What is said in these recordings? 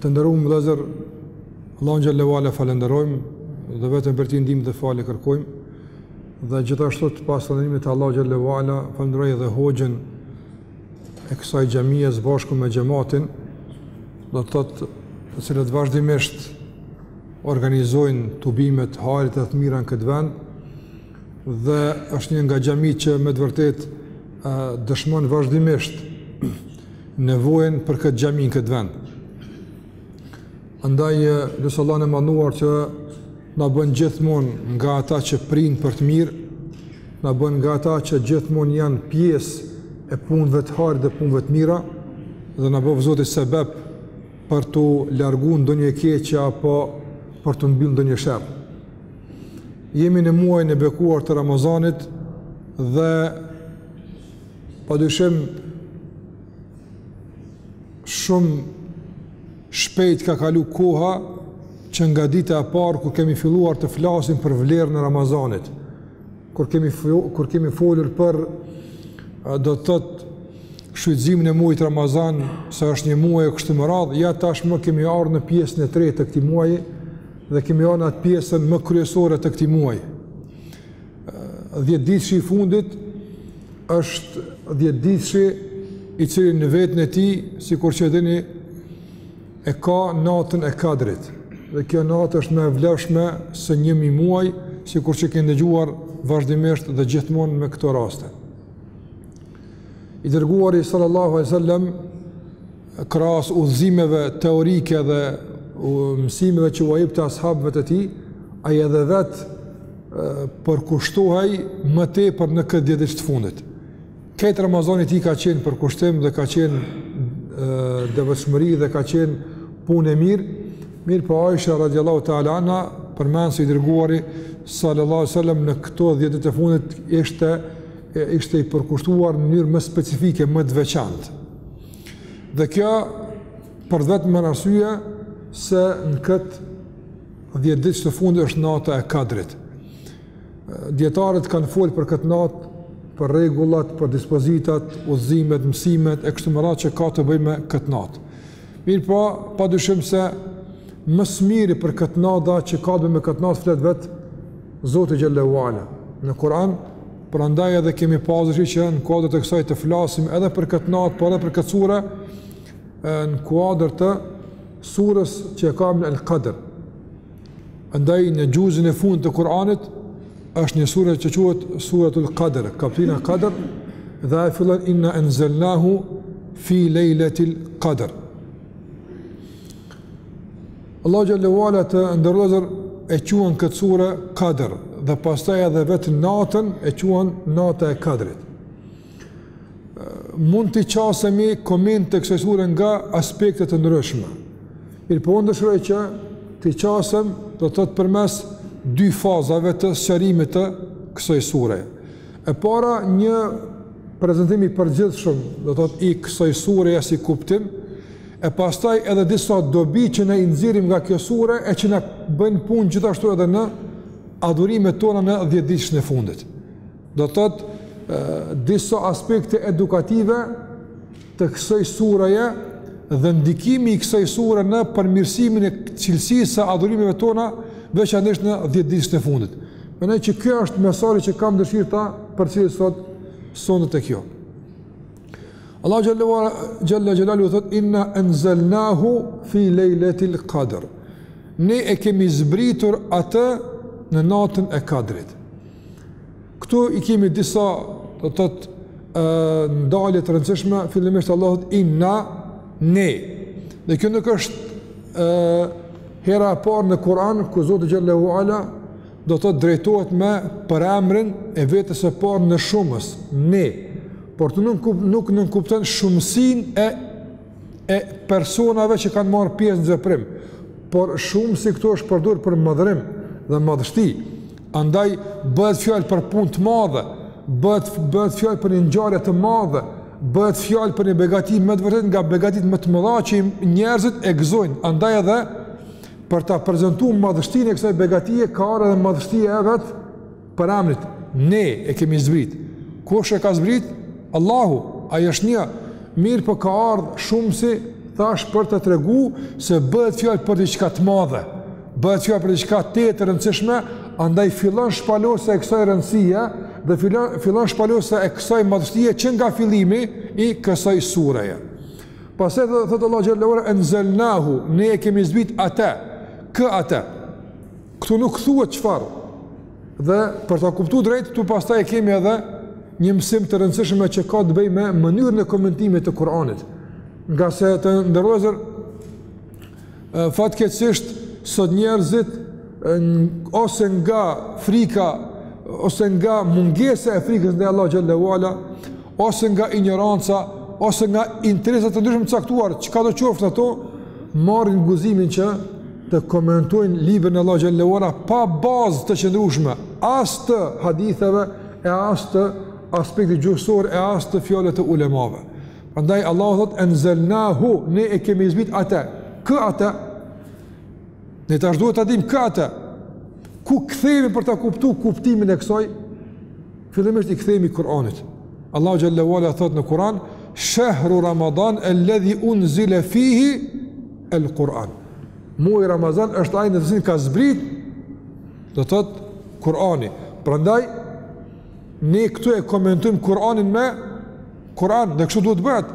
Të nderuam vëllezër, Allahu xhallahu ala falënderojmë dhe vetëm prej tij ndihmë dhe falje kërkojmë. Dhe gjithashtu pas falënderimit të Allahu xhallahu ala falënderoj edhe hoxhën e kësaj xhamie së bashku me xhamatin, do të thotë të cilët vazhdimisht organizojnë tubime të hajrit e të mira në këtë vend, dhe është një nga xhamitë që me të vërtetë dëshmon vazhdimisht nevojën për këtë xhami në këtë vend. Andaj lus Allahun e madhëruar që na bën gjithmonë nga ata që prijnë për të mirë, na bën nga ata që gjithmonë janë pjesë e punëve të hajrit dhe punëve të mira dhe na bëftë Zoti sebeb për t'u largu ndonjë e keqe apo për t'u mbyllë ndonjë sherr. Jemi në muajin e bekuar të Ramazanit dhe Pa dyshim, shumë shpejt ka kalu koha që nga dita e parë kur kemi filluar të flasim për vlerën e Ramazanit, kur kemi, kur kemi folur për do të thotë shfrytëzimin e muajit Ramazan, se është një muaj e kështu me radhë, ja tashmë kemi ardhë në pjesën e tretë të këtij muaji dhe kemi ardhë në atë pjesën më kryesore të këtij muaji. Dhjetëditëshi i fundit është dhjetëditëshi i cili në veten e tij, sikur që e dini, e ka natën e Kadrit. Dhe kjo natë është më e vlefshme se 1000 muaj, sikur që keni dëgjuar vazhdimisht dhe gjithmonë me këto raste. I dërguari sallallahu alaihi wasallam krahas udhëzimeve teorike dhe mësimeve që ua jipte as'habëve të tij, ai edhe vetë përkushtohej më tepër në këtë dhjetëditësh të fundit. Krejt Ramazani i tij ka qenë përkushtim dhe ka qenë devotshmëri dhe ka qenë punë e mirë, mirëpo Aisha radiallahu ta'ala anha, përmend se i dërguari sallallahu sallam në këto dhjetë ditët e fundit ishte, ishte i përkushtuar në mënyrë më specifike, më të veçantë. Dhe kjo për të vetmen arsye se në këtë 10 ditësh të fundit është nata e Kadrit. Dijetarët kanë folur për këtë natë, për rregullat, për dispozitat, udhëzimet, mësimet e kështu me radhë që ka të bëjë me këtë natë. Mirëpo, pa dyshim se më së miri për këtë natë që ka të bëjë me këtë natë flet vetë Zoti xhelle ue ala. Në Kuran, Prandaj edhe kemi pasur që në kuadër të kësaj të flasim edhe për këtë natë, por edhe për këtë sure në kuadër të surës që e kam në El Qadr. Andaj në xhuzin e fundit të Kur'anit është një sure që quhet Suratul Qadr, kaptina Qadr, dhe ai fillon inna anzalnahu fi lejletil Qadr. Allahu xhelle ue ala të nderuar e quan këtë sure Kader dhe pastaj edhe vetë natën e quan nata e Kadrit. Mund t'i qasemi komentit të kësaj sure nga aspekte të ndryshme. Mirëpo unë dëshiroj që t'i qasem do të thotë përmes dy fazave të sqarimit të kësaj sure. E para një prezantim i përgjithshëm do të thotë i kësaj sure si kuptim e pastaj edhe disa dobi që ne i nxjerrim nga kjo sure e që na bëjnë punë gjithashtu edhe në adhurimet tona në 10 ditëshin e fundit. Do të thotë disa aspekte edukative të kësaj sureje dhe ndikimi i kësaj sure në përmirësimin e cilësisë së adhurimeve tona veçanërisht në 10 ditëshin e fundit. Mendoj që ky është mesazhi që kam dëshirë ta përcjell sot sonte tek ju. Allahu xhelle xhelaluhu thotë inna anzalnahu fi lejletil qadr. Ne e kemi zbritur atë në natën e Kadrit. Këtu i kemi disa, do të thotë, ndalje të rëndësishme, fillimisht Allahu thotë inna ne. Dhe kjo nuk është ë hera e parë në Kur'an ku Zoti xhelle ue ala do të drejtohet me përemrin e vetës së parë në shumës, ne, por këtu nuk, nuk nënkupton shumësinë e, e personave që kanë marrë pjesë në veprim, por shumësi këtu është përdur për madhërim dhe madhështi, andaj bëhet fjalë për punë të madhe, bëhet, bëhet fjalë për një ngjarje të madhe, bëhet fjalë për një begati me të vërtetë nga begatitë më të mëdha që njerëzit e gëzojnë, andaj edhe Për ta prezantuar madhështinë e kësaj begatie ka ardhur edhe madhështia e vetë përemrit. Ne e kemi zbrit. Kush e ka zbrit? Allahu, ai është një. Mirëpo ka ardhur shumësi thashë për të tregu se bëhet fjalë për diçka të madhe, bëhet fjalë për diçka të të rëndësishme, andaj fillon shpalosja e kësaj rëndësie dhe fillon fillon shpalosja e kësaj madhështie që nga fillimi i kësaj sureje. Pastaj thotë Allahu xhelle ue ala enzelnahu, ne e kemi zbrit atë, kë atë. Këtu nuk thuhet çfarë. Dhe për ta kuptuar drejt, këtu pastaj e kemi edhe një mësim të rëndësishëm që ka të bëjë me mënyrën e komentimit të Kuranit. Ngase të nderuar Fatkeqësisht sot njerëzit ose nga frika ose nga mungesa e frikës ndaj Allahut xhallahu ala ose nga injoranca ose nga interesa të ndryshme të caktuar, çkado qoftë ato, marrin guximin që të komentojnë librin e Allahut xhallahu ala pa bazë të qëndrueshme, as të haditheve e as të aspektit gjuhësor e as të fjalëve të ulemave. Prandaj Allahu thot enzelnahu, ne e kemi zbrit atë. Kë atë? Ne tash duhet ta dimë kë atë. Ku kthehemi për ta kuptuar kuptimin e kësaj? Fillimisht i kthehemi Kur'anit. Allahu xhallahu ala thot në Kur'an, "Shahru Ramadan alladhi unzila fihi al-Qur'an." Muaji Ramazan është ai në të cilin ka zbrit do thot Kur'ani. Prandaj Ne këtu e komentojmë Kur'anin me Kur'an, dhe kështu duhet të bëhet.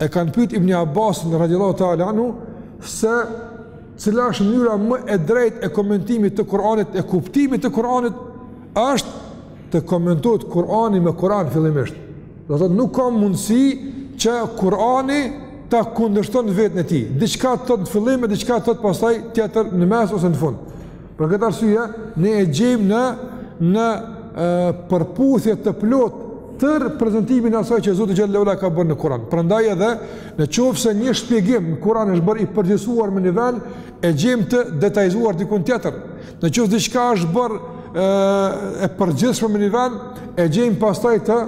E kanë pyet Ibn Abbasin radiallahu ta'ala anhu, se cila është mënyra më e drejtë e komentimit të Kur'anit, e kuptimit të Kur'anit, është të komentohet Kur'ani me Kur'an fillimisht. Do thot nuk ka mundësi që Kur'ani ta kundërshton veten e tij. Diçka thot në fillim e diçka thot pastaj tjetër në mes ose në fund. Për këtë arsye, ne e gjejmë në në përputhje të plotë tërë prezantimin e asaj që Zoti xhallahu ala ka bërë në Kur'an. Prandaj edhe në qoftë se një shpjegim në Kur'an është bërë i përgjithësuar në një vend e gjejmë të detajzuar diku tjetër. Në qoftë se diçka është bërë e, e përgjithshme në një vend e gjejmë pastaj të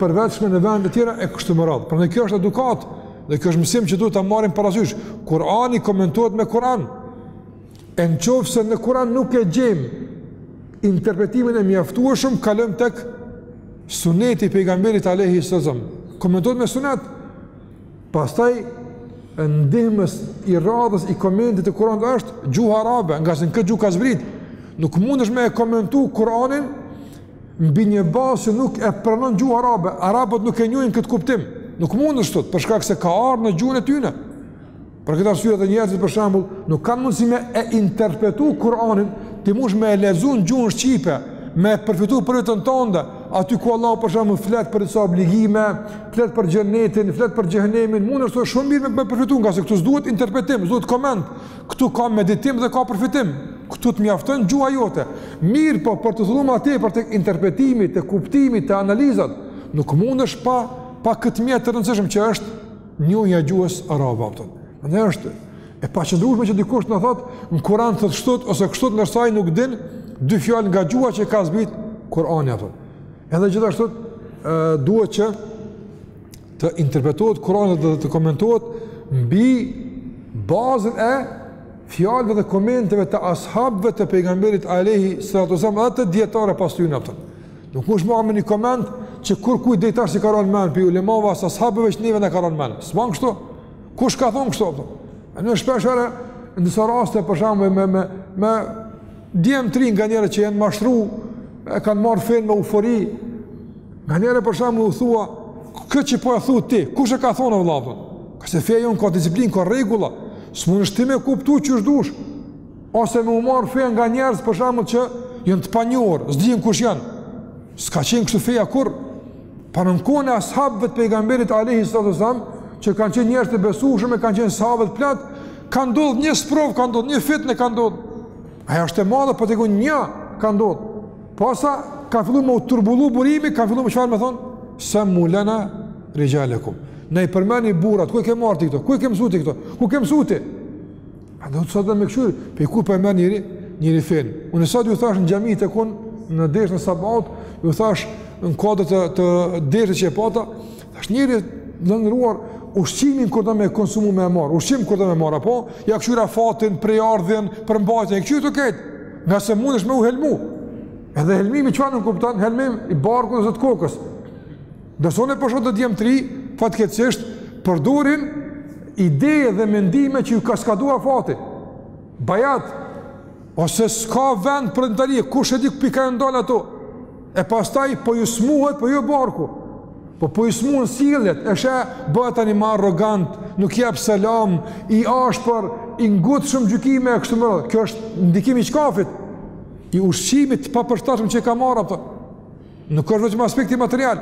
përvetshme në vende të tjera e kështu me radhë. Prandaj kjo është edukatë dhe kjo është mësim që duhet ta marrim parasysh. Kur'ani komentohet me Kur'an. E në qoftë se në Kur'an nuk e gjejmë interpretimin e mjaftueshëm, kalojmë tek suneti i pejgamberit alejhi selam. Komentohet me sunet, pastaj ndihmës i radhës i komentit të Kur'anit është gjuha arabe, ngase në këtë gjuhë ka zbrit. Nuk mundesh me e komentu Kur'anin mbi një bazë që nuk e pranon gjuha arabe. Arabët nuk e njohin këtë kuptim. Nuk mundesh thot për shkak se ka ardhë në gjuhën e tyne. Për këtë arsye edhe njerëzit për shembull nuk kanë mundësi me e interpretu Kur'anin, ti munesh me e lexu në gjuhën shqipe, me e përfitu për veten tënde, aty ku Allahu për shembull flet për disa obligime, flet për xhenetin, flet për xhehenemin, munesh shumë mirë me përfitu ngase këtu s'duhet interpretim, s'duhet koment. Këtu ka meditim dhe ka përfitim. Këtu të mjafton gjuha jote. Mirëpo për të thelluar më tepër tek interpretimi, te kuptimi, te analizat, nuk mundesh pa pa këtë mjet të rëndësishëm që është Njohja e gjuhës arabe apo. Andaj është e paqëndrueshme që dikush të na thotë në Kur'an thotë kështu ose kështu ndërsa ai nuk din dy fjalë nga gjuha që ka zbrit Kur'ani apo. Edhe gjithashtu ë duhet që të interpretohet Kur'ani dhe të komentohet mbi bazën e fjalëve dhe komenteve të ashabëve të pejgamberit alayhi salatu wasallam edhe të dijetarëve pas tyre apo. Nuk mund të marrim një koment që kurrkujt deri tash s'i ka rënë mend as ulemave as sahabëve që neve na ka rënë mend. S'bën kështu. Kush ka thon kështu apo? Ne shpeshherë në disa raste për shembull me me me djem t'ri nganjëherë që janë mashtru e kanë marrë fen me eufori. Nganjëherë për shembull u thua këtë që po e thu ti, kush e ka thonë vëlla, apo? Ka se feja jonë ka disiplinë, ka rregulla, s'mundesh ti me kuptu qysh t'dush. Ose me u marrë feja nga njerëz për shembull që janë të panjohur, s'dihen kush janë. S'ka qenë kështu feja kurrë, po në kohën e ashabëve të pejgamberit alayhi salatu wasallam, që kanë qenë njerëz të besueshëm e kanë qenë sahabët plot, ka ndodhur një sprovë, ka ndodhur një fitne ka ndodhur. Ajo është e madhe, po dikun një ka ndodhur. Pasi ka filluar me u turbullu burimi, ka filluar me çfarë me thon? Semmu lena rixhalekum. Na i përmendni burrat, ku e ke marrë ti këto? Ku e ke mësuar ti këto? Ku ke mësuar ti? A do të thotë me kqyr, prej ku po e merr njeri, njeri fenë. Unë sot ju thash në xhami dikun në ders në sabat, ju thash në kohë të, të dersit që e pata, tash njeri i nderuar ushqimin kur do me konsumu me marr, ushqim kur do me marr apo, ia këqyr afatin, prejardhjen, përmbajtjen, e këqyr ti krejt. Ngase mundesh me u helmu. Edhe helmimi çfarë nënkupton? Helmim i barkut ose të kokës. Ndërsa unë po shoh te djem të ri, fatkeqësisht përdorin ide dhe mendime që ju ka skaduar afati. Bajat ose s'ka vend për detaje, kush e di ku po i ka marrë ato. E pastaj po ju smuhet, po jo barku. Po po ju smuhen sjelljet, e sheh bëhet tani më arrogant, nuk jep selam, i ashpër, i ngutshëm n'gjykime kështu me radhë. Kjo është ndikimi i çkafit. I ushqimit të papërshtatshëm që ka marrë apo. Nuk është vetëm aspekti material.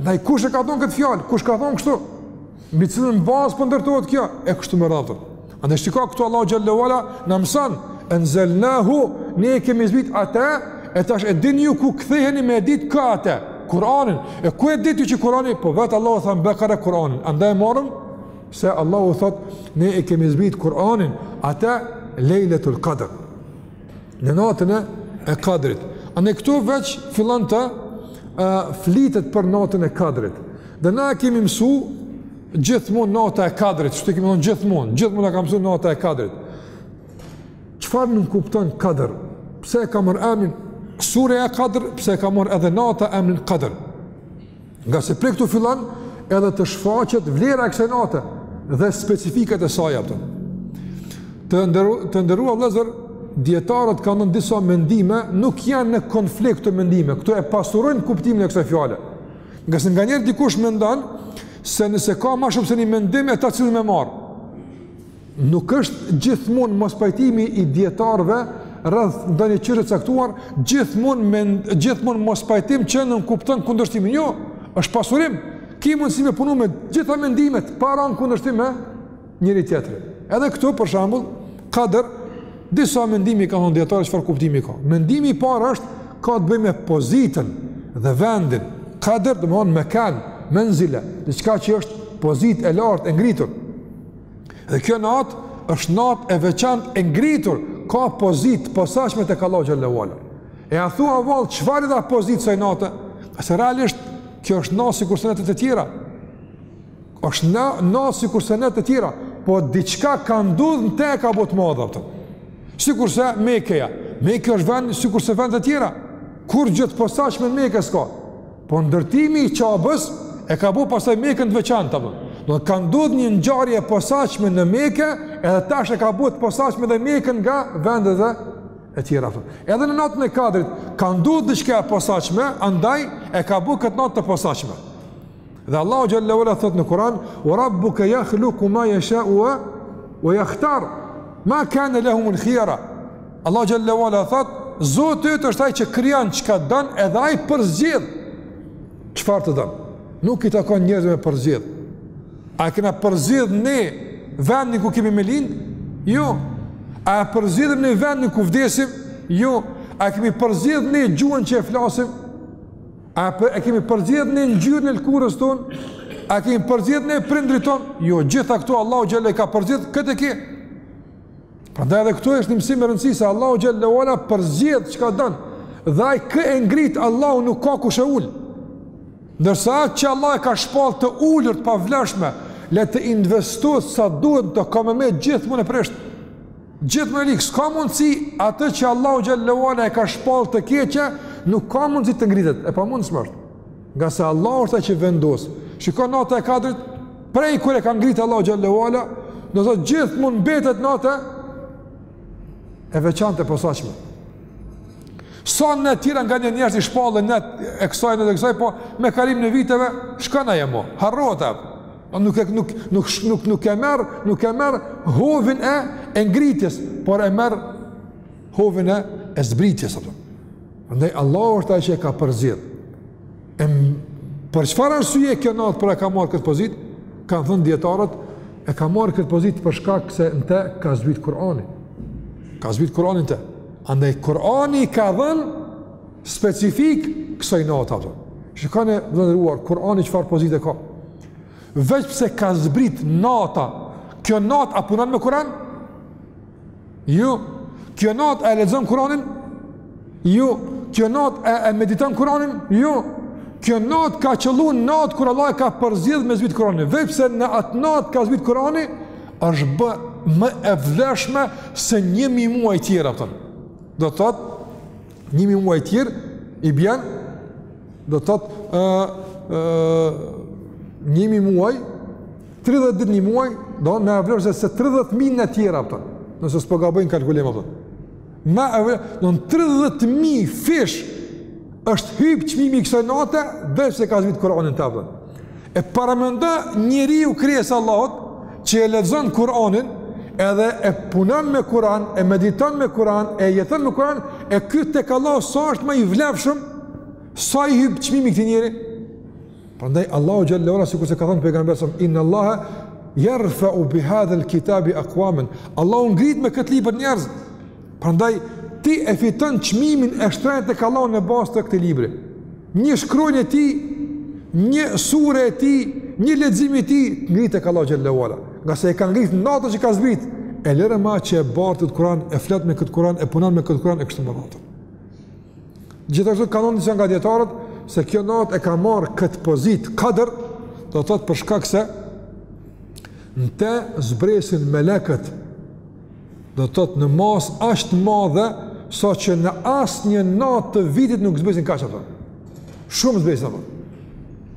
Ndaj kush e ka thonë këtë fjalë? Kush ka thonë kështu? Mbi cilën bazë po ndërtohet kjo? E kështu me radhë. Andaj shiko këtu Allahu xhel-le ve ala na mëson enzelnahu ne e kemi zbrit atë e tash e dini ju ku ktheheni me ditë kë atë Kur'anin. E ku e dit ju që Kur'ani po vet Allahu tha n'Bekare Kur'anin. Andaj morëm se Allahu thot ne e kemi zbrit Kur'anin atë Lejletul Qadr. në natën e e kadrit. A ne këtu veç fillon të e, flitet për natën e kadrit. Dhe na e kemi mësu gjithmonë nata e kadrit, qështu kemi thonë gjithmonë, gjithmonë e kam mësu nata e kadrit. Çfarë nënkupton kadr? Pse e ka marrë emrin sureja kadr, pse e ka marrë edhe nata emrin kadr? Ngase prej këtu fillon edhe të shfaqet vlera e kësaj nate dhe specifikat e saj ato. Të nderu, të nderuar vëllezër, dijetarët kanë dhënë disa mendime, nuk janë në konflikt këto mendime. Këto e pasurojnë kuptimin e kësaj fjale. Ngase nganjëherë dikush mendon se nëse ka ma shumë se një mendim e tash cilin me marrë. Nuk është gjithmonë mospajtimi i dijetarëve rreth ndonjë çështje të caktuar, gjithmonë me gjithmonë mospajtim që nënkupton kundërshtimin. Jo, është pasurim. Ki mundësi me punu me gjitha mendimet pa ra në kundërshtim me njëri-tjetrin. Edhe këtu, për shembull, kadër, disa mendime i kanë dhonë dijetarët, çfarë kuptimi ka. Mendimi i parë është, ka të bëjë me pozitën dhe vendin. Kadër, domethonë, mekan, menzile, diçka që është pozitë e lartë, e ngritur. Dhe kjo natë është natë e veçantë e ngritur, ka pozitë posaçme tek Allahu xhallahu ala. E a thua vallë çfarë i dha pozitë kësaj nate? Se realisht kjo është natë sikurse netët e tjera. Është na, natë sikurse netët e tjera, po diçka ka ndodhur në te, ka bo të madh atë. Sikurse Mekeja. Meke është vend sikurse vendet e tjera. Kurgjë të posaçme në Meke s'ka. Po ndërtimi i Qabes e ka bu pastaj Mekën të veçantë apo. Do ka ndodh një ngjarje e posaçme në Meke, edhe tash e ka bu të posaçme dhe Mekën nga vendet e tjera apo. Edhe në natën e Kadrit ka ndodhur diçka e posaçme, andaj e ka bu këtë natë të posaçme. Dhe Allahu xhallahu ala thot në Kur'an, "Wa rabbuka yakhluqu ma yasha'u wa yakhtar." Ma kanë lehumul khira Allahu xhallahu ala thot, Zoti yt është ai që krijon çka don edhe ai përzgjedh çfarë të don. Nuk i takon njerëzve me përzgjedh. A e kena përzgjedh ne vendin ku kemi me lind? Jo. A e përzgjedhim ne vendin ku vdesim? Jo. A e kemi përzgjedh ne gjuhën që e flasim? A e kemi përzgjedh ne ngjyrën e lkurës ton? A e kemi përzgjedh ne prindrit ton? Jo, gjitha këto Allahu xhallahu i ka përzgjedh këtë e kë. Prandaj edhe këtu është një mësim i rëndësishëm se Allahu xhallahu ala përzgjedh çka don. Dhe ai kë e ngrit Allahu nuk ka kush e ul. Ndërsa atë që Allah e ka shpall të ulur të pavlefshme, le të investohet sa duhet, ka me met gjithmonë e presht. Gjithmonë e lig, s'ka mundsi atë që Allahu xhallahu ala e ka shpall të keqe, nuk ka mundsi të ngritet, e pamundshme është. Ngase Allah është ai që vendos. Shikon nata e Kadrit, prej kur e ka ngritë Allahu xhallahu ala, ajo gjithmonë mbetet natë e veçantë e posaçme. Sa net tjera nga njerëzit shpallen net e kësaj, net e kësaj, po me kalimin e viteve, shkojnë e mo harrohen apo. Po nuk e nuk nuk nuk nuk e merr, nuk e merr hovin e e ngritjes, por e merr hovin e e zbritjes apo. Andaj Allahu është ai që e ka përzgjedh. E për çfarë arsye kjo natë pra ka marrë këtë pozitë? Kanë thënë dijetarët e ka marrë këtë pozitë për shkak se në të ka zbrit Kur'ani. Ka zbrit Kur'ani në të. Andaj Kur'ani i ka dhënë specifikë kësaj nate apo. Shikoni të nderuar Kur'ani çfarë pozite ka. Veç pse ka zbrit nata, kjo natë a punon me Kur'an? Jo, kjo natë a e lexon Kur'anin? Jo, kjo natë a e mediton Kur'anin? Jo, kjo natë ka qëllu natë kur Allahu e ka përzgjedh me zbrit Kur'anin. Veç pse në atë natë ka zbrit Kur'ani, është bë më e vleshme se një mijë muaj tjera, pëtën. Do të thotë, një mijë muaj tjerë, i bjen, do të thotë, një mijë muaj, 30 ditë një muaj, domethënë e vlefshme se 30 mijë net tjera, për, nëse s'po gaboj në kalkulim, për. Ma e vlefshme, domethënë 30 mijë fish, është hypë çmimi i kësaj nate, veç pse ka zbritë Kur'ani në të për. E paramendo njeriu krijesë e Allahut, që e lexon Kur'anin, edhe e punon me Kur'an, e mediton me Kur'an, e jeton me Kur'an, e ky tek Allahu, sa është më i vlefshëm, sa i hyp çmimi këtij njeri, Prandaj Allahu xhelle ue ala sikur se ka thënë pejgamberi sa inna Allaha yarfa'u bi hadha al-kitabi aqwaman. Allahu ngrit me këtë libër njerëz. Prandaj ti e fiton çmimin e shtrenjtë tek Allahu në bazë të këtij libri. Një shkronjë e tij, një sure e tij, një lexim i tij të ngrit tek Allahu xhelle ue ala. Ngase e ka ngrit natën që ka zbrit, e lëre ma që e bart këtë kuran, e flet me këtë kuran, e punon me këtë kuran, e kështu me radhë. Gjithashtu kanë thënë disa nga dijetarët se kjo natë e ka marrë këtë pozitë kadër, do të thotë për shkak se në të zbresin melekët do të thotë në masë aq të madhe saqë në asnjë natë të vitit nuk zbresin kaq shumë zbresin ato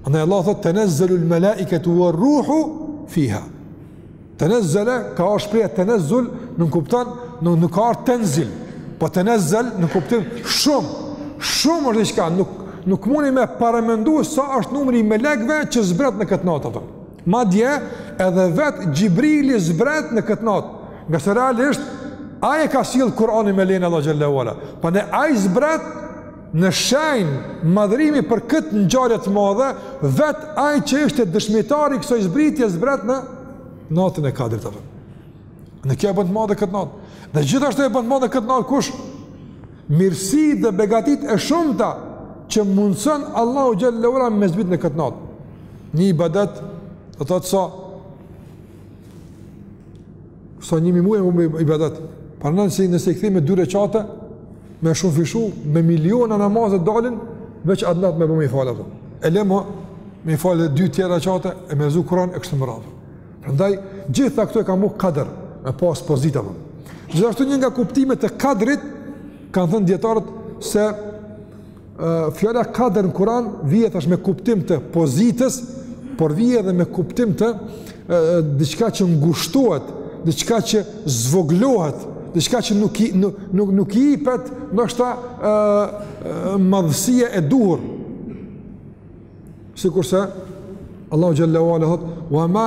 andaj Allahu thotë tenezzelul melaiketu uerruhu fiha Tenezzele ka ardhur shpreha tenezzul, nënkupton, nuk nuk ka ardhur tenzil. Po tenezzel në kuptim shumë, shumë është diçka, nuk nuk muni me paramendu sa është numri i melekëve që zbret në këtë natë atë. Madje edhe vet Xhibrili zbret në këtë natë. Ngase realisht ai e ka sjell Kur'anin me lejen e Allahut xhelle ue ala. Prandaj ai zbret Në shenjë madhërimi për këtë ngjarje të madhe, vet ai që ishte dëshmitar i kësaj zbritje zbret në natën e Kadrit apo. Dhe kjo e bën të madhe këtë natë. Dhe gjithashtu e bën të madhe këtë natë kush? Mirësitë dhe begatitë e shumta që mundëson Allahu xhelle ue ala me zbrit në këtë natë. Një ibadet, do të thotë sa Sa një mijë muaj me bo ibadet. Prandaj nëse i kthejmë me dy reqate, me shumëfishu, me miliona namaze dalin, veç atë natë me bo me i falë ato. E le mo me i falë dhe dy tjera reqate, e me lexu kuran, e kështu me radhë. Prandaj, gjitha këto e kanë bo kadër, me pas pozita. Gjithashtu një nga kuptimet e kadrit, kanë thënë dijetarët se fjala kadër në Kur'an vjen tash me kuptim të pozitës, por vjen edhe me kuptim të diçka që ngushtohet, diçka që zvogëlohet, diçka që nuk i nuk nuk, nuk i jepet ndoshta ë madhësia e duhur. Sikurse Allahu xhelle ue ala thotë, wa ma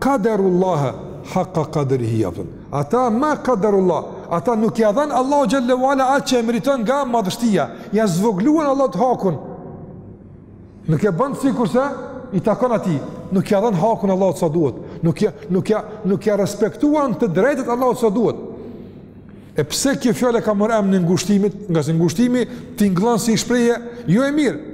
kaderullaha haqqa kadrihi, ata ma kaderullah, ata nuk ja dhanë Allahut xhelle ue ala atë që e meriton nga madhështia, ja zvogëluan Allahut hakun, nuk e bënë sikurse i takon atij, nuk ja dhanë hakun Allahut sa duhet, nuk ja, nuk ja, nuk ja respektuan të drejtat Allahut sa duhet, E pse kjo fjalë ka marrë emrin e ngushtimit? Ngase ngushtimi tingëllon si shprehje jo e mirë.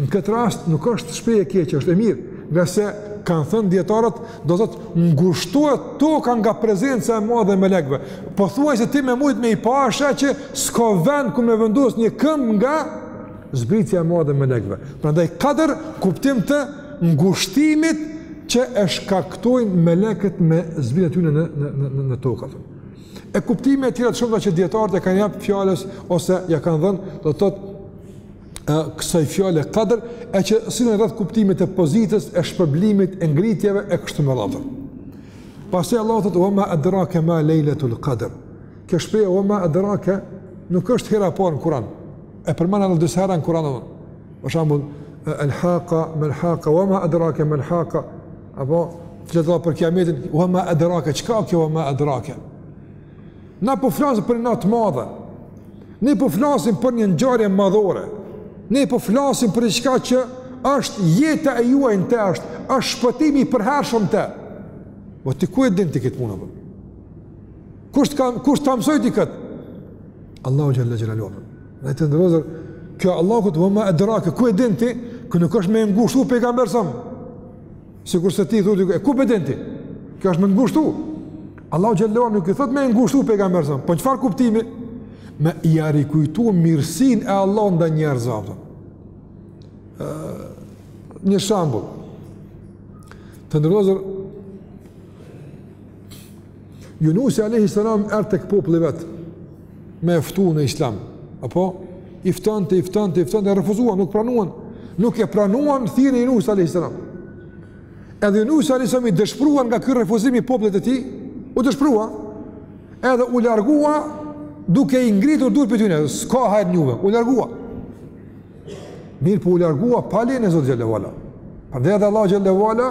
Në këtë rast nuk është shprehje e keqe, është e mirë, ngase kanë thënë dijetarët, do thotë ngushtohet toka nga prezenca e madhe e melekëve. Pothuajse ti me mujt me i pa, sheh që s'ka vend ku me vendos një këmbë nga zbritja e madhe e melekëve. Prandaj kadër kuptim të ngushtimit që e shkaktojnë melekët me zbritjen e tyre në në në në tokë. E kuptime të tjera të shumta që dijetarët ja kanë japë fjalës ose ja kanë dhënë, do të thotë kësaj fjale kadër, e që sillen rreth kuptimit e pozitës, e shpërblimit, e ngritjeve, e kështu me radhë. Pastaj Allahu thotë ue ma edrake ma lejletul kadër. Kjo shprehja ue ma edrake nuk është hera parë në Kuran. E përmend edhe disa herë në Kuran. Për shambull, el haqa, mel haqa, ue ma edrake mel haqa. Apo, flet edhe për kiametin, ue ma edrake, çka o kjo ue ma edrake? Na po flasim për një natë të madhe, ne po flasim për një ngjarje madhore, ne po flasim për diçka që është jeta e juaj në te është, është shpëtimi i përhershëm në te. Po ti ku e din ti këtë punë, apo? Kush ta ka, kush ta mësoi ty kët? Allahu xhalla xhelalu. Të nderuar vëllezër, kjo Allahu thotë ue ma edrake, ku e din ti? Kjo nuk është me e ngushtu pejgamberin alejhi selam? Sikurse t'i thotë, e ku e din ti? Kjo është me ngushtu. Allahu xhalla nuk i thotë me e ngushtu pejgamberin alejhi selam. Po çfarë kuptimi? Me ia rikujtu mirësinë e Allahut ndaj njerëzve, a kupton. Një shambull. Të nderuar vëllezër, Junusi alayhi salam erdh tek populli vet me i ftu në islam. Apo i ftonte, i ftonte, i ftonte, e refuzuan, nuk pranuan. Nuk e pranuan thirrjen e Junusi alayhi salam. Edhe Junusi alayhi salam i dëshpruar nga ky refuzim i popullit të tij, u dëshprua. Edhe u largua duke i ngritur duart prej tyne, s'ka hajr n'juve, u largua. Mirëpo u largua pa lejen e Zotit xhele ue ala. Prandaj edhe Allahu xhele ue ala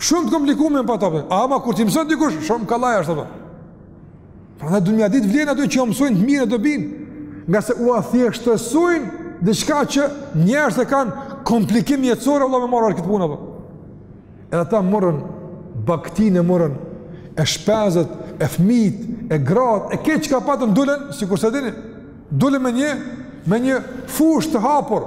Shumë të komplikume, apo. Ama kur t'i mëson dikush, shumë kollaj është, apo. Prandaj duhet me ja ditë vlerën atyre që u mësojnë të mirën e dobinë, ngase ua thjeshtësojnë diçka që njerëzit e kanë komplikim jetësor Allah më marrë këtë punë apo. Edhe ata morën baktinë e morën e shpezët, e fëmijët, e gratë, e krejt çka patën dulën, sikurse e dini, dulën me një me një fushë të hapur,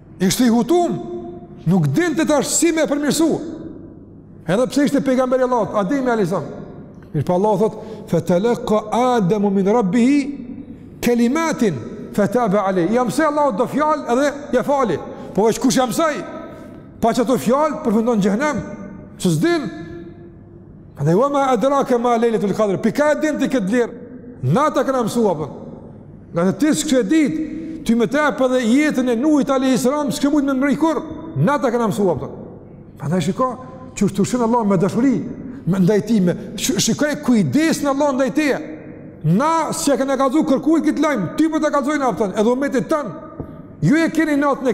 Ishte i hutum, nuk dinte tash si me e përmirësu. Edhe pse ishte pejgamber i Allahut, Ademi alayhi salam. Mirëpo Allahu thot, fetelekka Ademu min rabbihi kelimatin, fetabe alej. Ja mësoj Allahu do fjalë edhe ja fali. Po veç kush ja mësoj, pa qato fjalë përfundon n'xhehnem, se s'din. Dhe ue ma edrake ma lejletul kadr, prej ka e din ti këtë vlerë, na ta kena mësu, apo. Ngase ti s'kishe ditë, ty me t'jep edhe jetën e Nuhit alayhi salam, s'ke mujtë me mrri kurrë, na ta kena mësu, apo. Prandaj shiko, qysh të sheh Allahu me dashuri ndaj teje, shikoje kujdesin e Allahut ndaj teje. Na s'ja kena kallzu kërkujt këtë lajm, ty po ta kallzojmë, a kupton, edhe umetit tënd. Ju e keni natën e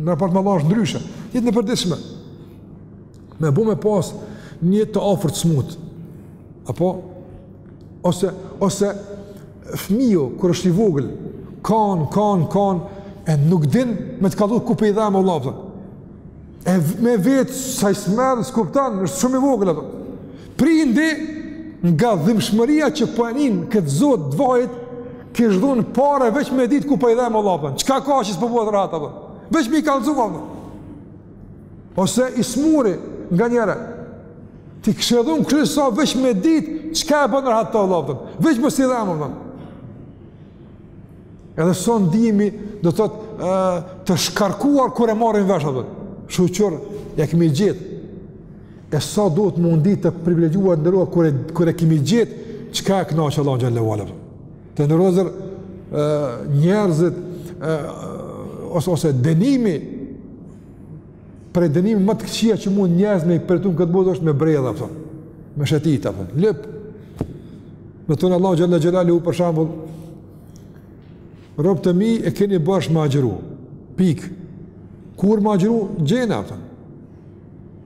Në raport me Allah është ndryshe. Jetën e përditshme. Me bo me pas një të afërt t'smutë. Apo? Ose, ose fmiu, kur është i vogël, kan, kan, kan, e nuk din me të kallzu ku po i dhem Allah, apo. E me vet, ai s'merr, s'kupton, është shumë i vogël. Apo? Prindi nga dhimshmëria që po e nin këtë zo të vajit, Kish dhon pare veç me dit ku po i dhem Allah po. Çka ka që s'po bëhet rahat, apo. Veç me i kallzu, apo. Ose i smuri nganjëherë. Ti kishe dhon kush sa veç me dit çka e bën rahat Allah po. Veç mos i dhem, apo. Edhe sa ndihemi do të thotë të shkarkuar kur e marrim vesh, apo. Shyqyr, ja kemi gjetë. E sa duhet me u ndi të privilegjuar të nderuar kur e kur e kemi gjet çka e kënaq Allahun xhele ue ala. Të ndërozë njerëzit e, ose ose dënimi prej dënimeve më të këqija që mund njeri me përjetu n'këtë botë është me bredh apo me shëtit apo. Lyp. Me thonë Allahu xhele xhelaluhu për shembull robt e mi e keni borxh me agjëru. Pikë. Kur me agjëru, gjene apo.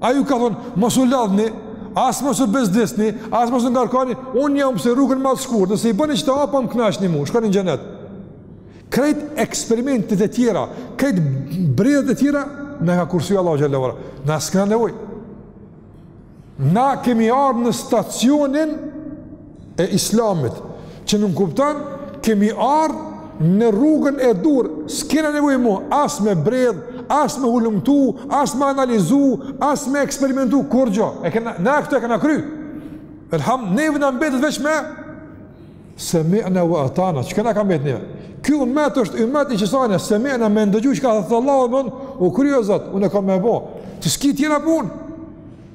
Ai ju ka thonë, mos u ladhni, as mos u bezdisni, as mos u ngarkoni, unë jam se rrugën më të shkurtë, nëse i bëni qëta hapa më kënaqni mu, shkoni në xhenet. Krejt eksperimentet e tjera, krejt bredhjet e tjera na ka kursy Allahu xhele ue ala. Na s'kena nevojë. Na kemi ardhë në stacionin e islamit, që nënkupton, kemi ardhë në rrugën e duhur, s'kena nevojë mo, as me bredh, as me hulumtu, as me analizu, as me eksperimentu, kurgjo, e kena, na këto e kena kry, elhamdulilah, neve na mbetet veç me, semi'na ue ata'na, qekjo na ka mbet neve, ky umet është umeti i qësajna, semi'na, me ndëgju çka të thotë Allahu, u kry o Zot, unë e kam me bo, që s'ki tjera punë,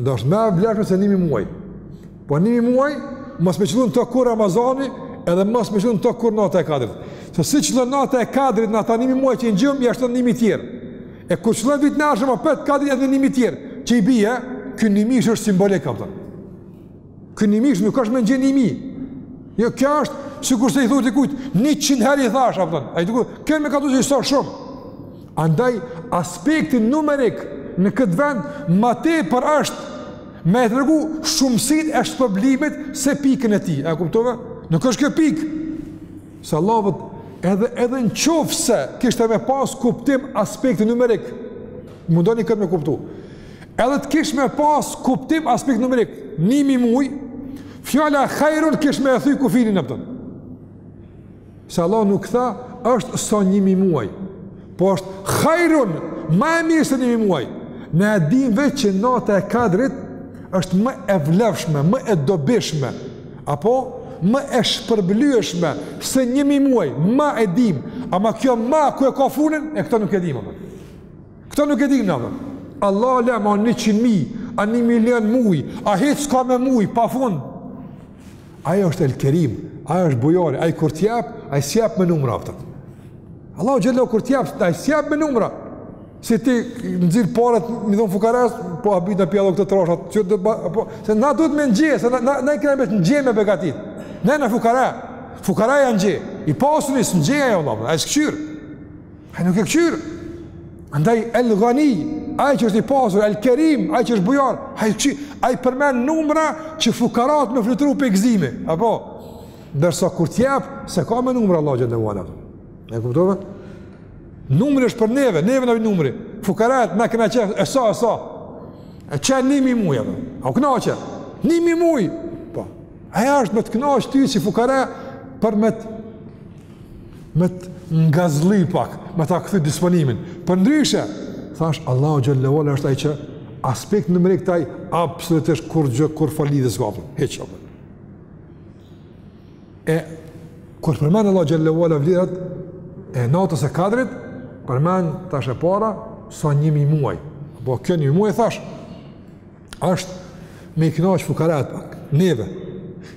Do është ma e vlefshme se nimi muaj. Po nimi muaj, mos me qëllu në to kurr Ramazani, edhe mos me qëllu në to kurr nata e kadrit. Se si qëllon nata e kadrit, n'ata nimi muaj që i ngjehëm, ja shton nimi tjerë. E kur qëllon vitin e ardhshëm, apet kadri edhe nimi tjerë. Që i bije, ky nimish është simbolik, a kupton. Ky nimish nuk është me ngjeh nimi. Jo, kjo është, sikurse i thu dikujt, njëqind herë i thashë, a kupton. A i të kujtë, kjo me ka të që i sa shumë. Andaj, aspekti numerik në këtë vend, ma tepër është me e tregu shumësinë e shpërblimit se pikën e tij. A e kuptove? Nuk është kjo pikë. Se Allah vetë, edhe, edhe në qoftë se kishte me pas kuptim aspekti numerik, mundoni këtë me kuptu. Edhe të kish me pas kuptim aspekti numerik, nimi muj, fjala hajrun kish me e thy kufinin, a kupton. Se Allah nuk tha, është sa njimi muaj, po është hajrun, ma e mirë se njimi muaj. Ne e dim veç që nata e kadrit është më e vlefshme, më e dobishme, apo më e shpërblyeshme se njimi muaj, ma e dim, ama kjo ma ku e ka funin, e këto nuk e dim, apo. Këto nuk e dim na. Allahu alem a 100 mijë, a 1 milion muj, a hiç s'ka me muj pa fund. Ai është El Kerim, ai është bujari, ai kur të jap, ai s'jap me numra, a kupton. Allahu xhele kur të jap, ai sjap me numra. Si ti nxjerr paret, m'i dhon fukarasë, po a bëj ta pjellë këto troshat, që do po se na duhet me ngjeh, se na na i kemi të ngjehme begatitë. Jena fukara. Fukaraja ngjeh. I pasuni s'ngjeh, jo vallahi, ai s'kqyr. Ai nuk e këqyr. Andaj El Ghani, ai që është i pasur, El Kerim, ai që është bujar, ai përmend numra që fukarat me fluturu pe gëzimi, apo ndërsa kur të jap s'e ka me numra Allahu xhele ue ala. E kuptove? Numri është për neve, neve na vyn numri. Fukarat na e kena qef, e sa e sa. E qe nimi muaj. A u kënaqë? Nimi muaj. Po. Ai është me të kënaq ty si fukara për me me të ngazli pak, me ta kthy disponimin. Përndryshe, thash, Allahu Xhele ve Ala është ai që aspak në mërek taj, absolutisht kurgjë, kurfarë lidhje s'ka për, heç, për. E, kur përmend Allahu Xhele ve Ala vlerat e natës së kadrit, përmend thash e para, sa një mijë muaj. Po, kjo një mijë muaj, thash, është me i kënaq fukaratë pak, neve.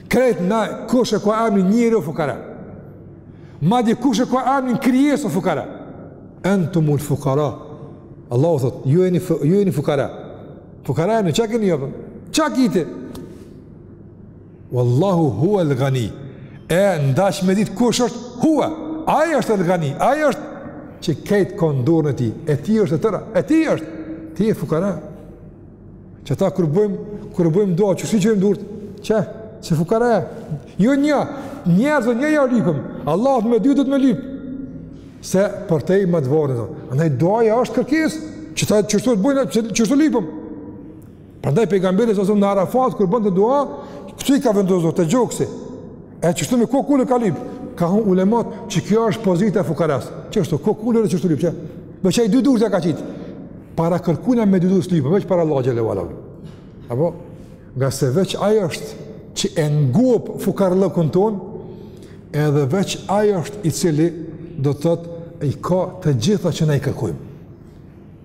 Krejt na kush e ka emrin njeri o fukara. Madje kush e ka emrin krijesë o fukara. Entumul fukara. Allahu thot, ju jeni, ju jeni fukara. Fukara e ça ke, jo, ça ke ti. Wallahu huwa al-ghani. E n'daç me ditë kush është huwa. Ai është al-ghani. Ai është që krejt ka n'dorën e tij. E tij është e tëra. E tij është. Ti je fukara. Qata kur bëjmë, kur bëjmë dua, qysh i çojmë durt. Qe, si fukara. Jo një, njerëzve një ja lipim. Allahut me dy durt me lip. Se para tij ma të vorfnit. Andaj duaja është kërkesë. Qata qështu bëjmë, qështu lipim. Prandaj pejgamberi sa në Arafat kur bënte dua, këtu i ka vendosur te gjoksi. E qështu me kokë ulë ka lip. Ka thun ulemat që kjo është pozita e fukaras. Qështu kokë ulë qështu lip. Me çaj dy durë ka qit. Para kërkujna me dy durë s'lip, veç para Allahut Xhele ve Ala. Apo ngase veç ai është që e ngop fukarllëkun tonë, edhe veç ai është i cili do të thotë i ka të gjitha që ne i kërkojmë.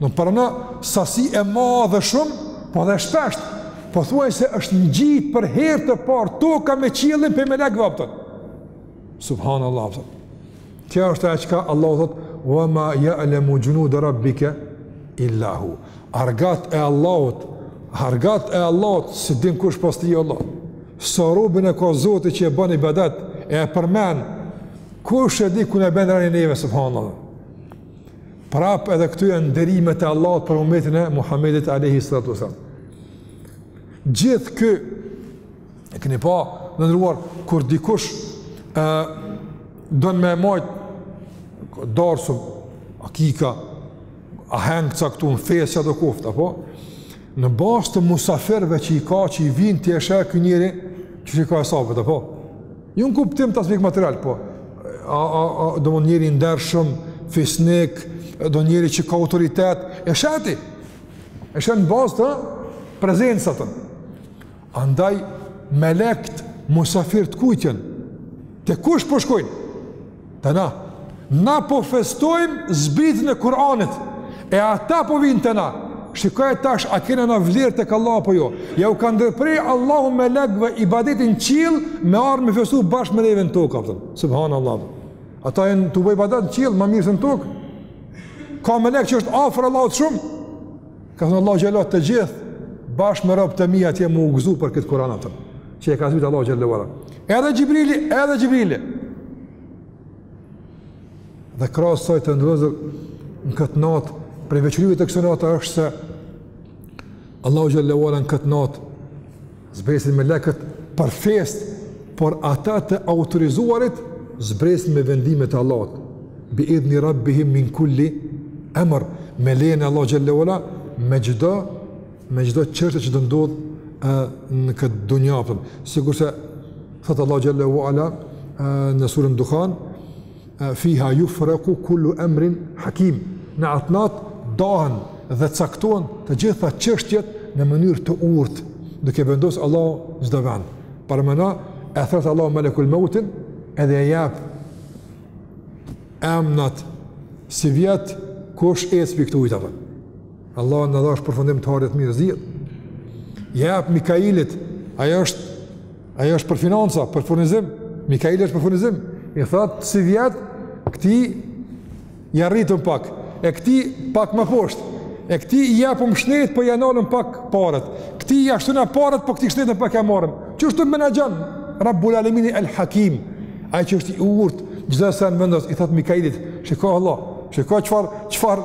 Në përna sasi e madhe shumë, po dhe shpesht, po thuajn se është ngjit për herë të parë, toka me qiellin prej melekve, kupton. Subhanallah, kupton. Kjo është e çka Allahu thot, wa ma jalemu gjunude rabbike illa hu. Argat e Allahut, argat e Allahut, s'i din kush pos tij, Allah. Sa robin e ka Zoti që e bën ibadet, e e përmend, kush e di ku na bjen reni neve, subhanallah. Prapë edhe këtu janë nderimet e Allahut për umetin e Muhammedit alayhi salatu wasallam. Gjithë ju e keni pa të nderuar kur dikush don me majt darsëm, akika, aheng të caktun, festë çado koftë, apo? Në bazë të musafirve që i ka që i vijnë, ti e sheh ky njeri qysh i ka hesabet, apo? Jo në kuptim të aspektit material, po, a, a, a, domethënë njeri i ndershëm, fisnik, do njeri që ka autoritet, e sheh ti, e sheh ti në bazë të prezencës tyne. Andaj, melekt, musafir të kujt jen, te kush po shkojnë, po Te na, na po festojmë zbritjen e Kur'anit, e ata po vijnë te na. Shikoje tash, a kena na vlerë tek Allahu apo jo? Ja u ka ndërpre Allahu melekve ibadetin n'qiell, me ardh me festu bashkë me neve në tokë, apëtëm. Subhanallah. Ata janë tu bo ibadet në qiell, ma mirë se në tokë. Ka melek që është afër Allahut shumë. Ka thënë Allahu xhalla të gjithë bashkë me robët e mi atje me u gëzu për këtë Kur'an atë që e ka zbritur Allahu xhalla wa ala. Edhe Xhibrili, edhe Xhibrili. Dhe krahas saj të nderuar në këtë natë prej veçorive të kësaj nate është se Allahu xhalla wa ala në këtë natë zbresin melekët për festë, por ata të autorizuarit zbresin me vendimet e Allahut. Bi idhni rabbihim min kulli amr, me lejen e Allahu xhallahu ala, me çdo me çdo çështje që do ndodh në këtë dunja. Sikurse thot Allahu xhallahu ala në surën Duhan, Fiha yufraku kullu amrin hakim. Në atë natë ndahen dhe caktohen të gjitha çështjet në mënyrë të urtë, duke vendosur Allahu çdo vend. Paramendo e thrret Allahu melekul mautin edhe e jap emnat sivjet kush ec pi këtu Allah na dhashtë përfundim të hajrit, mirë gjithve. Ia jep Mikailit, ai është, ai është për financa, për furnizim. Mikaili është për furnizim. I thotë, sivjet, këtij ia rritim pak. E këtij pak më poshtë. E këtij i japim shnetë, por po ia nalim pak paret. Këtij ia shtojna paret, por po këtij shnetën pak ia marrim. Kush t'i menaxhon? Rabbul Alemini El Hakim. Ai që është i urtë, çdo send vendos, i thotë Mikailit, shiko Allah, shiko çfarë, çfarë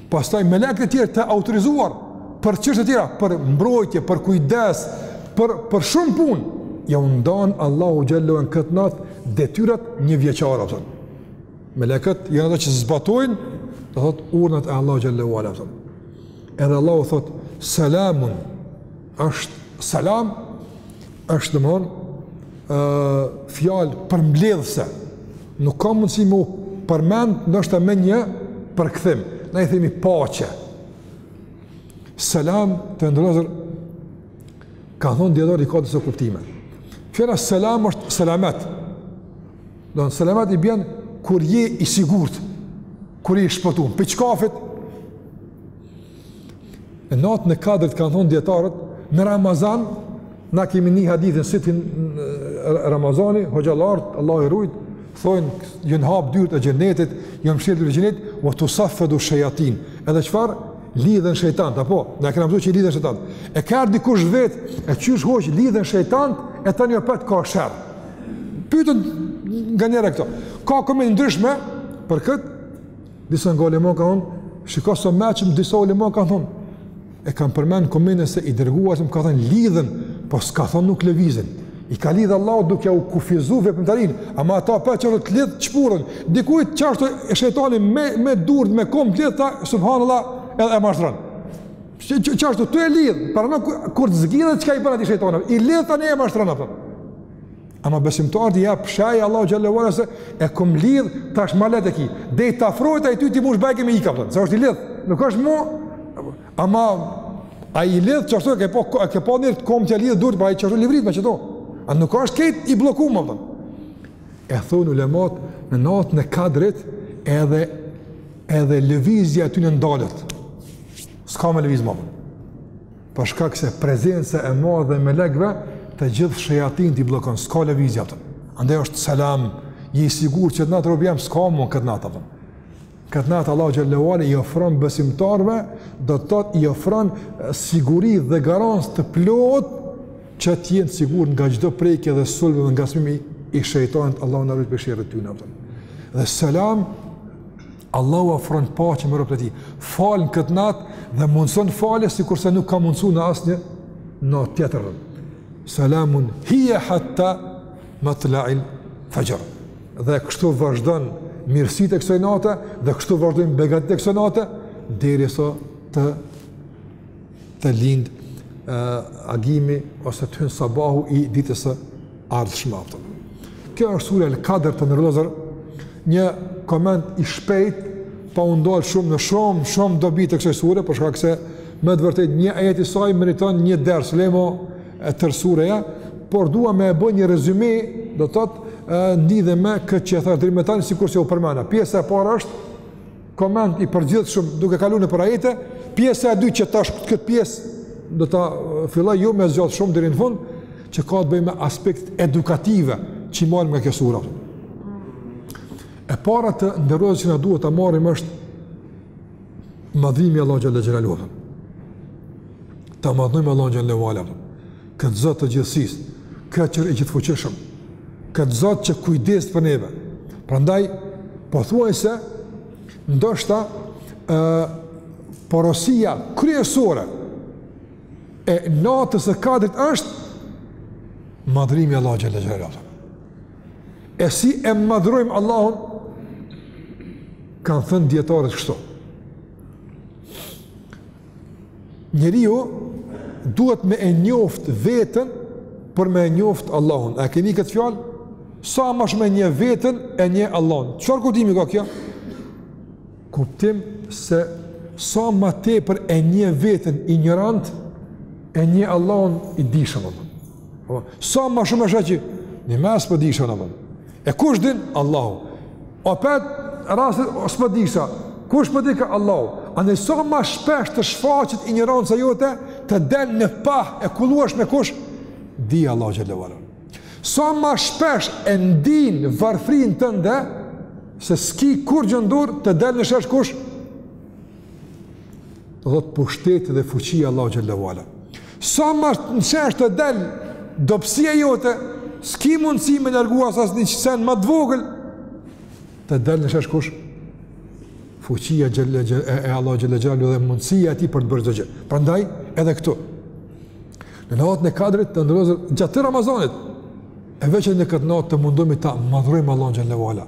Pastaj melekët e tjerë të autorizuar për çështje të tjera, për mbrojtje, për kujdes, për për shumë punë, ja u ndan Allahu xhallahu ala në këtë natë detyrat njëvjeçare ato. Melekët janë ata që zbatojnë, do thot urdhnat e Allahu xhallahu ala ato. Edhe Allahu thot selamun është selam është domthon fjalë përmbledhëse. Nuk ka mundësi m'u përmend ndoshta me një përkthim. Ne i themi paqe. Selam të nderuar. Kanë thon dijetarët ka disa kuptime. Fjala selam është selamet. Do të thotë selamet i bjen kur je i sigurt, kur je i shpëtuar. Pi çkafit E natën e kadrit kanë thonë dietarët, në Ramazan na kemi një hadith, si t'hin Ramazani, hoxhallarët, Allahu i rujt, thonë janë hap dyert e xhenetit, janë mshel dyert e xhenetit, wa tusaffadu shayatin. Edhe çfarë? Lidhen shejtant, apo? Na kanë mësuar që lidhen shejtant. E ka dikush vet, e qysh hoxhë lidhen shejtant, e tani opet ka sherr. Pyetën nganjëherë këto. Ka komente ndryshme për kët? Disa nga ulemat kanë thënë, shiko sa më shumë disa ulema kanë thënë. E kanë përmend komente se i Dërguari ka thënë lidhen, po s'ka thënë nuk lëvizin. I ka lidh Allahu duke u kufizuar veprimtarin, ama ata prap qashtu t'lidht çpurrën. Dikujt qashtu e shejtani me me durt me kom t'lidhta subhanallah edhe e mashtron. Q- q- qashtu t'u e lidh, paramendo kur të zgjidhet çka i bën atij shejtani. I lidh tani e mashtron atë. Ama besimtarët i ja pshaj Allahu xhelle ve ala se e kom lidh tash ma lehtë e ki. Dej ta afrohet ai ty ti munsh bajë me ikë apton. Se është i lidh? Nuk është më ama ai i lidh çfarë ke po ke po ndir të kom të lidh duhet pa ai çfarë livrit me çdo. Nuk është krejt i bllokum apton. E thon ulemat në natën e kadrit edhe edhe lëvizja e tyne ndalet. S'ka me lëviz apton. Për shkak se prezenca e madhe e melekëve, të gjithë shejatinët i bllokon, s'ka lëvizje apton. Andaj është selam, je i sigurt qët natë rob jam s'ka më këtë natë apton. Këtë natë Allahu xhelle ve ala i ofron besimtarëve, do të thotë i ofron siguri dhe garancë të plotë që të jenë të sigurt nga çdo prekje dhe sulm dhe ngacmim i shejtanit Allahu na rujt prej sherrit tyne apton. Dhe selam Allahu afron paqe me robt e tij. Fal në këtë natë dhe mundëson falje sikurse nuk ka mundësu në asnjë natë tjetër. Salamun hiya hatta matla'il fajr. Dhe kështu vazhdon mirësitë e kësaj nate dhe kështu vazhdojnë begatitë e kësaj nate derisa të të lind uh, agimi ose të hyn sabahu i ditës së ardhshme apton. Kjo është surja El Kader të nderum vllezër, një koment i shpejtë, pa u ndalë shumë në shumë, shumë dobi të kësaj surje, për shkak se me të vërtetë një ajet i saj meriton një ders, le mo e tërë surja, por dua me e bë një rezumi, do të thotë lidhje me këtë që e thashë deri më tani, sikurse u përmenda. Pjesa e parë është, koment i përgjithshëm duke kalu nëpër ajete, pjesa e dytë që tash këtë pjesë do ta filloj jo me zgjat shumë deri në fund, që ka të bëjë me aspektet edukative që i marrim nga kjo sure. E para të nderuar që na duhet ta marrim është madhnimi i Allahut xhelle xhelaluhu. Ta madhnojmë Allahun xhelle ve ala. këtë Zot të gjithësisë, këtë që është i gjithëfuqishëm, këtë Zot që kujdeset për neve. Prandaj po thuaj se ndoshta ë porosia kryesore e natës së kadrit është madhrimi i Allahut xhele xhelaluhu. E si e madhrojmë Allahun? Kanë thënë dijetarët kështu. njeriu duhet me e njoft veten për me e njoft Allahun. A keni këtë fjalë? Sa më shumë e njeh veten e njeh Allahun. Çfarë kuptimi ka kjo? Kuptim se sa më tepër e njeh veten injorant e njeh Allahun i dijshëm. Po sa më shumë e sheh që në mes po dishëm apo. E kush din? Allahu. Opet rasti s'po di sa. Kush po di ka Allahu. Andaj sa më shpesh të shfaqet injoranca jote, të del në pah e kulluash me kush? Dija e Allahut xhele ue ala. Sa më shpesh e ndin varfrinë tënde se s'ki kurgjo n'dorë të del në shesh kush? Do të thotë pushteti dhe fuqia e Allahut xhele ue ala. Sa më në shesh të del dobësia jote, s'ki mundësi me largua as një gjësen më të vogël, të del në shesh kush? Fuqia xhele, e, e Allahut xhele xhelaluhu dhe mundësia e tij për të bërë çdo gjë. Prandaj edhe këtu. Në natën e kadrit të nderuar vllezër gjatë tërë Ramazanit, e veçan në këtë natë të mundohemi ta madhrojmë Allahun xhele ue ala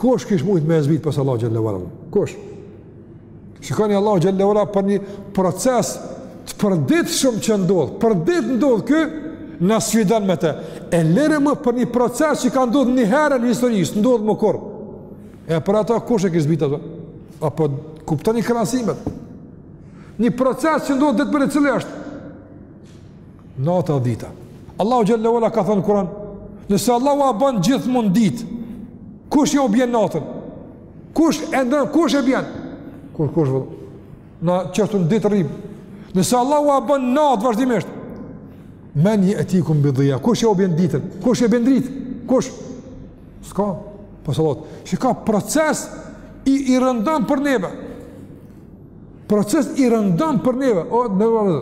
Kush kish mujt me zbrit pos Allahut xhele ue ala? Kush? Shikoni Allahu xhele ue ala për një proces të përditshëm që ndodh. Për ditë ndodh ky na sfidon me të. E lëre më për një proces që ka ndodhur një herë në histori, s'ndodh më kurr. E për ato kush e kish zbrit ato? Apo kuptoni krahasimet? Një proces që ndodh ditë për ditë cili është Nata e dita. Allahu xhele ue ala ka thënë në Kur'an, nëse Allahu ua bën gjithmonë ditë, kush jua bjen natën? Kush e ndërron kush e bjen? Kurkush vlla. Na qashtu n'ditë rrim. Nëse Allahu ua bën natë vazhdimisht, men je'tikum bi dija, kush jua bjen ditën? Kush e bën dritë? Kush? S'ka, pos Allahut. Shikoje proces i i rëndom për neve. Proces i rëndom për neve, o, në rrëzë.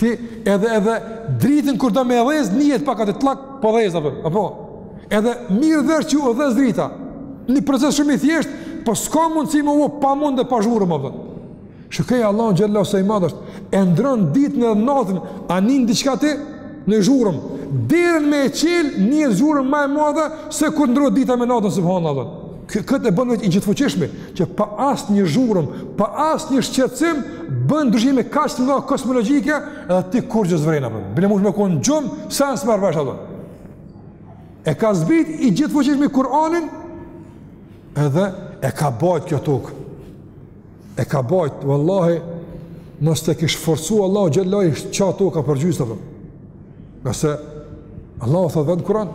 Ti edhe, edhe dritën kur do me dhezë, nihet pak atë tllak, po e dhez, apo, apo. Edhe mirret vesh që u dhezë drita. Një proces shumë i thjeshtë, po s'ka mundësi me u pa mund dhe pa zhurmë, më dhëtë. Shikoje Allahun xhele ue ala sa i madh është, e ndronë ditën e natën, a nin diçka ti, një zhurmë, derën me e çelë, nihet zhurmë ma e madhe, se kur ndronë dita me natën, subhanallah, Ky këtë e bën veç i gjithfuqishmi, që pa asnjë zhurëm, pa asnjë shqetësim, bën ndryshime kaq të mdha kosmologjike, edhe ti kurgjë s'vren, apër. Bile mujsh me konë gjumë, sen s'merr vesh, apër. E ka zbrit i gjithfuqishmi Kur'anin, edhe e ka bajt kjo tokë. E ka bajt, vallahi, mos ta kish forcu Allah, xhel ish ça toka për gjysë, apër. Nëse, Allahu thot vet në Kur'an,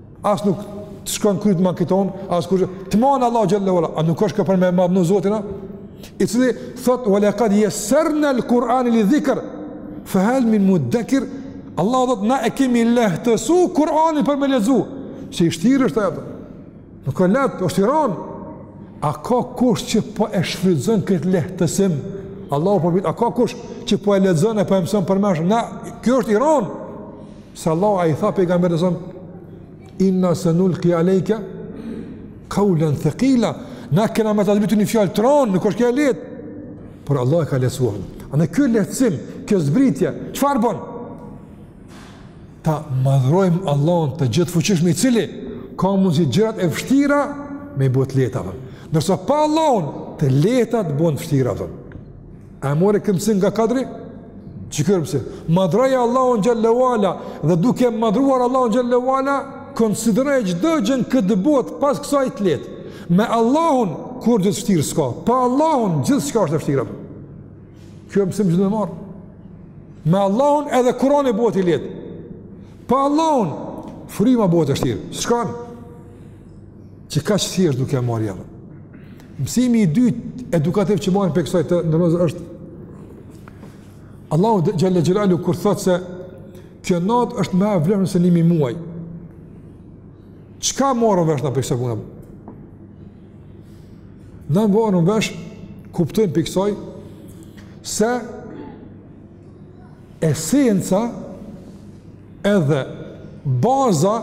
As nuk të shkon kryt me këton, as kur të man Allah xhelle ue ala, a nuk është kjo për me madhnu Zotin a? I cili thot wa laqad yassarna al-Qur'an li dhikr fa hal min muddakir? Allahu thotë na e kemi lehtësu Kur'anin për me lexu. Se i vshtirë është ai. Nuk është i lehtë, është i ronë. A ka kush që po e shfrytëzon këtë lehtësim? Allahu po vet, a ka kush që po e lexon e po e mëson përmendsh? Na, kjo është i ronë. Se Allahu i tha pejgamberit alejhi selam, inna senulki alejke, kaulen thekila, na kena me ta zbrit një fjalë të ranë, nuk është kjo e letë, por Allah e ka lehtësuar. Ani ky lehtësim, kjo zbritje, çfarë bon? Ta madhrojmë Allahun të gjithëfuqishmin i cili, ka mundsi gjërat e fështira, me i bo të leta, dhe. ndërsa pa Allahun të letat bohen të fështira, dhe. A e more këtë mësim nga kadri? Qe ky o mësim? Madhëroje Allahun xhelle ue ala dhe duke madhëruar Allahun xhelle ue ala, konsideroje çdo gjë n'këtë botë pas kësaj të letë. Me Allahun, kurgjë t'shtirë s'ka. Pa Allahun, gjithçka është e shtirë. Ky o mësim që do me marrë. Me Allahun edhe Kurani bohet i letë. Pa Allahun, fryma bohet e shtirë. Çka? Që kaq thjeshtë duke marrë e jepë? Mësimi i dytë edukativ që marrim prej kësaj nate është Allahu xhelle xhelaluhu kur thotë se kjo natë është më e vlefshme se nji mijë muaj. Çka marrim vesh na prej kësaj pune? Na marrim vesh kuptojmë prej kësaj se esenca edhe baza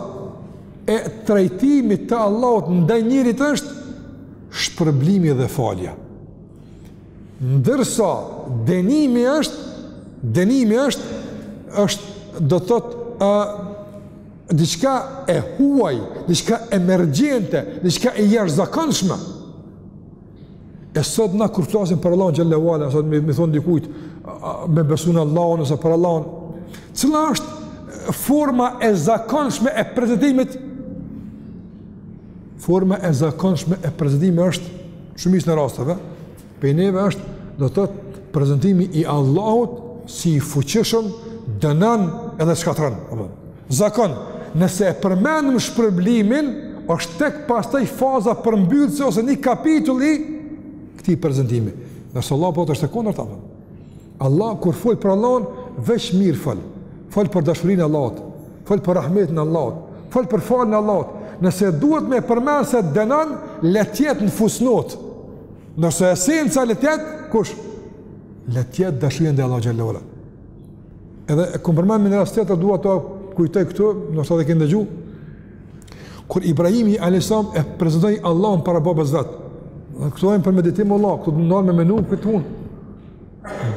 e trajtimit të Allahut ndaj njerit është shpërblimi dhe falja. Ndërsa dënimi është dënimi është është do të thotë ë diçka e huaj, diçka emergjente, diçka e jashtëzakonshme. E sot na kur flasim për Allahun xhelle ue ala, sot me i thon dikujt me besu Allahun ose për Allahun. Cila është forma e zakonshme e prezantimit? Forma e zakonshme e prezantimit është shumicën e rasteve prej neve është do të thotë prezantimi i Allahut si i fuqishëm dënon edhe shkatron. Zakon, nëse e përmendim shpërblimin, është tek pastaj faza përmbyllëse ose një kapitull i këtij prezantimi. Ndërsa Allah po të është e kundërta, a kupton. Allah kur fol për Allahun veç mirë fol. Fol për dashurinë e Allahut, fol për rahmetin e Allahut, fol për faljen e Allahut. Nëse duhet me e përmend se dënon, le të jetë në fusnotë. Ndërsa esenca le të jetë kush? Le të jetë dashuria ndaj Allahut xhel-le Edhe e kom përmend në rast tjetër dua ta kujtoj këtu, do të thotë që kur Ibrahimi alayhis salam e prezantoi Allahun para babës vet. Dhe këtu janë për meditim Allah, këtu do ndodhë me menu këtë punë.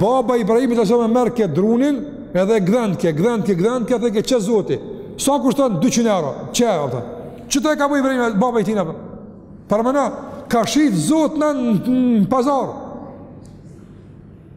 Baba i Ibrahimit e merrke drunin, edhe gdhenke, gdhenke, gdhenke, thojke qe Zoti. Sa kushton 200 euro? Qe ato? Qështu ka bo Ibrahimi baba i tij apo? Paramendo, ka shit zotna në pazar.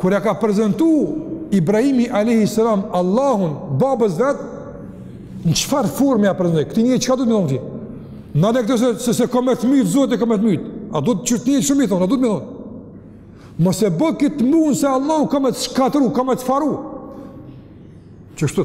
Kur ja ka prezentu Ibrahimi alejhi selam Allahun babës vet, në çfarë forme ja prezentoi? Këti një çka du të më thonë ti? Në dhe këtë se, se, se ka me të myt, Zoti ka me të myt. A du të qëtë një që më thonë, a du të më thonë? Mos e bë këtë punë se Allahu ka me të shkatrru, ka me të faru. Qështu?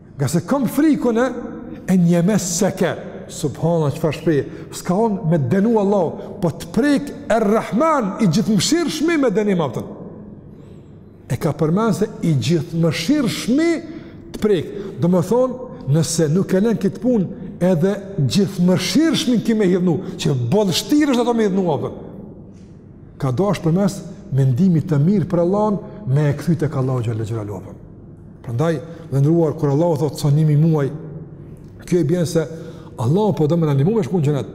Ngase kom frikë, en jemesseke, subhanallah çfarë shprehje, s'ka thonë me dënu Allahu, po të prek Errahman i Gjithëmëshirshmi me dënim, a kupton. E ka përmend se i Gjithëmëshirshmi të prek. Domethonë, nëse nuk e len këtë punë, edhe Gjithëmëshirshmin ki me hidhnu, që boll shtirë është ato me hidhnu, a kupton. Ka dasht përmes mendimit të mirë për Allahun, me e kthy tek Allahu xhel-le xhelaluhu, a kupton. Prandaj, të nderuar, kur Allahu thotë sa njëmijë muaj, kjo i bjen se Allahu po don me na nihmu me shku në xhenet.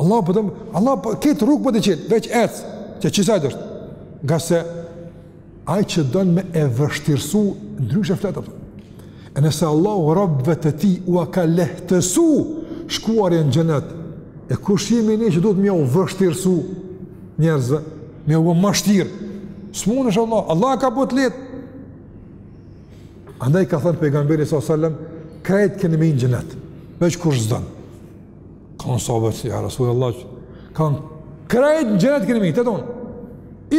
Allahu po don me, Allah po, këtë rrugë po ta qil, veç ec, qe qësajt është. Ngase, ai që don me e vështirësu, ndryshe flet, e nëse Allahu robëve të tij ua ka lehtësu shkuarjen në xhenet, e kush jemi ne që duhet me jau vështirësu njerëzve, me jau bo ma shtirë, s'munesh te Allahu, Allahu e ka bo të lehtë, Andaj ka thënë pejgamberi sallallahu alajhi wasallam, "Krejt keni me hi në xhenet, veç kush s'don." Ka një sahabë si ja Rasulullah, a krejt në xhenet keni me hi, të tanë.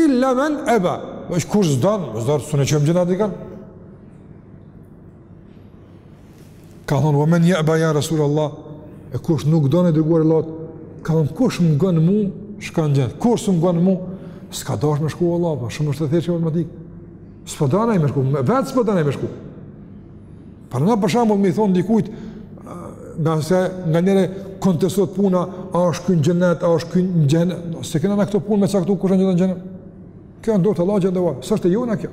Illa men eba, veç kush s'don, me zor s'un e çojmë n'xhenet dikon. Ka thonë, ue men je'ba ja Rasul Allah, e kush nuk don, i Dërguar i Allahut, ka thonë, kush më ngon mu, shkon në xhenet, kush s'më ngon mu, s'ka dasht me shku Allah, pa, shumë është të thirë që më t'i, s'po don ai me shku, vetë s'po don ai me shku. Prandaj për shembull me i thonë dikujt, ngase nganjëherë kontestohet puna, a shkon në xhenet, a s'shkon në xhenet, s'e kena na këtë punë me caktu, kush në xhenet në xhenet, kjo n'dorë të Allahut xhel-le ue ala, s'është e jona kjo.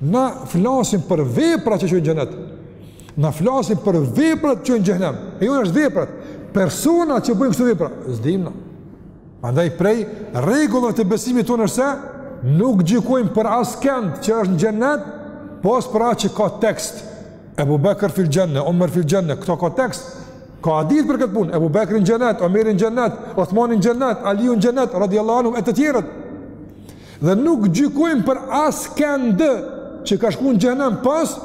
Na flasim për veprat që çojnë n'xhenet. Na flasim për veprat që çojnë n'xhenem. E jona është veprat. Persona që bëjnë këto vepra. S'dim na. Prandaj prej rregullave të besimit tonë është se nuk gjykojmë për askënd që është në xhenet, pos për atë që ka tekst. Ebu Bekër fil xhenne, Omer fil xhenne, këto ka tekst. Ka hadith për këtë punë. Ebu Bekri në xhenet, Omeri në xhenet, Uthmani në xhenet, Aliu në xhenet, radiallahu anhu e të tjerët. Dhe nuk gjykojmë për askënd që ka shkuar në xhenem pos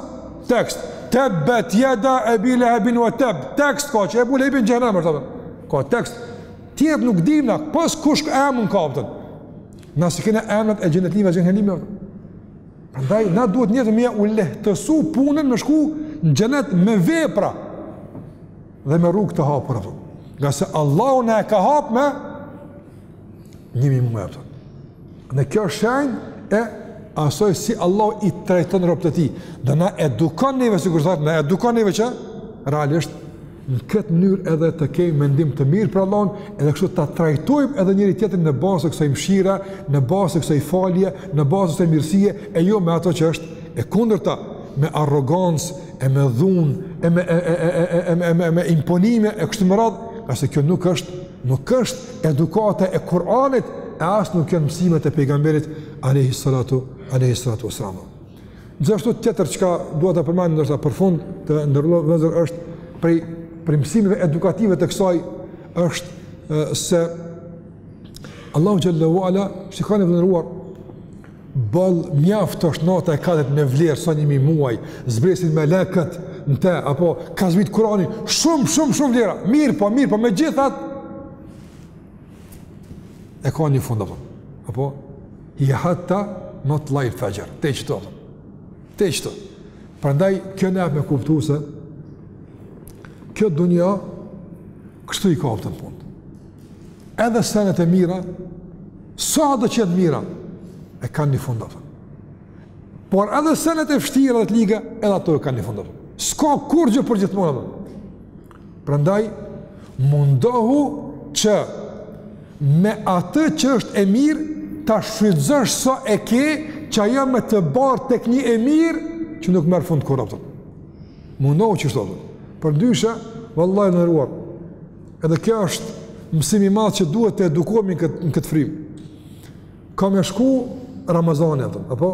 tekst. Tebbet jeda Ebi Lehebin ue tebb. Tekst ka që Ebu Lehebi n'xhenem është atë. Ka tekst. Tjetër nuk dimë na pos kush ka emrin a kupton. Na s'i kena emrat e xhenetlive, xhenemlive. Prandaj na duhet njerëzve m'jau lehtësu punën me shku në xhenet me vepra dhe me rrugë të hapur apo. Ngase Allahu na e ka hap me Një mijë muaj, a kupton. Dhe kjo shenjë e asoj si Allahu i trajton robtë e tij, dhe na edukon neve, sikur thashë, na edukon neve që, realisht, në këtë mënyrë edhe të kemi mendim të mirë për Allahun, edhe kështu ta trajtojmë edhe njëri tjetrin në bazë të kësaj mëshire, në bazë të kësaj falje, në bazë të kësaj mirësie e jo me ato që është e kundërta, me arrogancë e me dhunë, e me e e e e e me me me imponime e kështu me radhë, ngase kjo nuk është Nuk është edukata e Kur'anit e as nuk janë mësimet e pejgamberit alayhi salatu wasalam. Gjithashtu tjetër çka dua ta përmend ndoshta për fund të nderuar vëllezër është prej prej mësimeve edukative të kësaj është se Allahu xhel-le ue ala shikoni vëllezër të nderuar Boll mjaft është nata e Kadrit me vlerë sa një mijë muaj, zbresin melekët në te, apo ka zbrit Kurani, shumë, shumë, shumë vlera, mirëpo, mirëpo, megjithatë, e ka një fund, apo, apo, hije hatta matlail fexhr, te qëtu, te qëtu, prandaj, kjo na jep me kuptu se, kjo dunja, kështu i ka, a kupton, punët, edhe senet e mira, sado që janë t'mira, e kanë një fund a kupton. Por edhe senet e vështira dhe të liga, edhe ato e kanë një fund a kupton. S'ka kurrgjë përgjithmonë, a kupton. Prandaj, mundohu që me atë që është e mirë, ta shfrytëzosh sa e ke, që ajo me të bartë tek një e mirë, që nuk merr fund kurrë, a kupton. Mundohu qështu. Përndryshe, vëlla i nderuar, Edhe kjo është mësim i madh që duhet të edukohemi në këtë frymë. Ka me shku Ramazani atë, apo?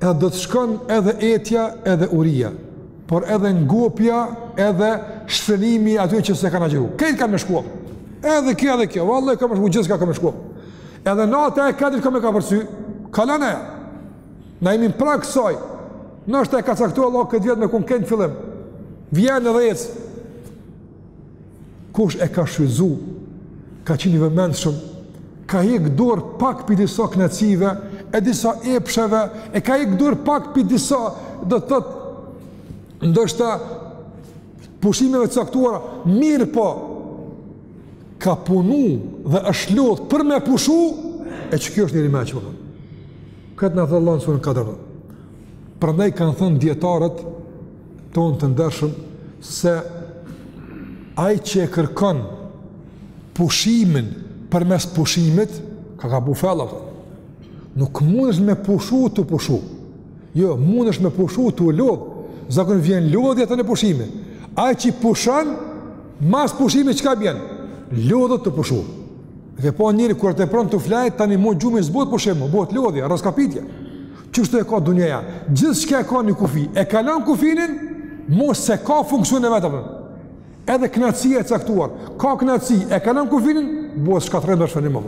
Edhe do të shkon edhe etja, edhe uria, por edhe ngopja, edhe shfrenimi atyne që s'e kanë agjëru. Këto kanë me shku. Edhe kjo edhe kjo, vallahi ka me shku gjithçka ka me shku. Edhe nata e Kadrit ka me kapërcy. Kalon. Na jemi n'prag saj. N'është e ka caktuar Allah këtë vjet me kon n'kët fillim. Vjen edhe ec. Kush e ka shfrytzu, ka qenë i vëmendshëm, ka ik dorë pak për disa knacive, e disa epsheve, e ka hek dorë pak prej disa, do të thotë, ndoshta pushimeve të caktuara, mirëpo, ka punu dhe është lodh për me pushu, e që kjo është njeri mençëm. Këtë na e ka lanë sure n'katër ve. Prandaj kanë thënë dijetarët, tonë të ndershëm se ai që e kërkon pushimin përmes pushimit ka gabu fell, apo. nuk mundesh me pushu tu pushu jo mundesh me pushu tu lodh zakon vjen lodhja tani pushimi ai që pushon mas pushimi çka bën lodhet tu pushu e ke pa njeri kur e tepron tu flejt tani mo gjumi s'bohet pushim mo bohet lodhje rraskapitje Qështu e ka dunjaja, gjithçka e ka një kufi, e kalon kufinin, mo s'e ka funksionin e vet, apo. edhe knatësia e caktuar, ka knatësi, e kalon kufinin, bohet shkatërrim dëshpërim.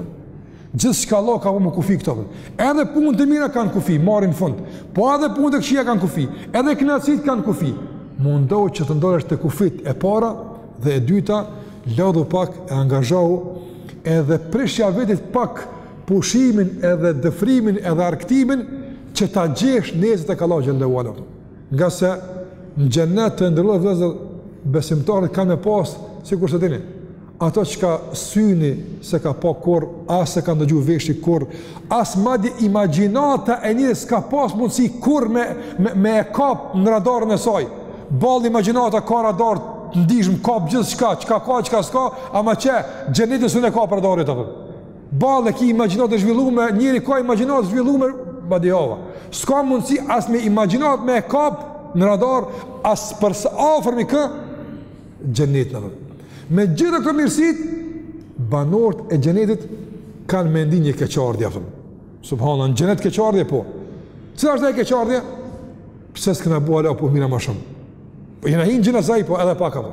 Gjithçka Allahu ka vu kufi këtu vëlla. Edhe punët e mira kanë kufi, marrin fund, po edhe punët e këqija kanë kufi, edhe knatësit kanë kufi. Mundohu që derisa n'dorë ashtë te kufijt e para dhe e dyta, lodhu pak e angazhohu edhe prishja vetit pak pushimin edhe dëfrimin edhe argëtimin që ta gjesh nesër te Allahu xhele ve ala ngase në xhennet të nderumë vllezër besimtarët kan me pas sikurse dini ato çka syni s'e ka pa kurr as s'e ka ndëgju veshi kurr as madje imagjinata e njerit s'ka pas mundësi kurr me, me, me e kap në radarin e saj bile imagjinata ka radar të ndishëm kap gjithçka çka ka çka s'ka ama qe xhennetin s'un e kap radari, apo Bile e ki imagjinatën e zhvillume, njeri ka imagjinatë t'zhvillume badihava. S'ka mundësi as me imagjinat me e kap në radar as për së afërmi çka ka xheneti në vete. Me gjithë këto mirësit banorët e xhenetit kanë me ndi një keqardhje aty. Subhanallah, n'xhenet keqardhje po. Cila është ajo keqardhje? Pse s'kena ba hala pun t'mira më shumë. Po jena hin n'xhenet thaj po edhe pak apo.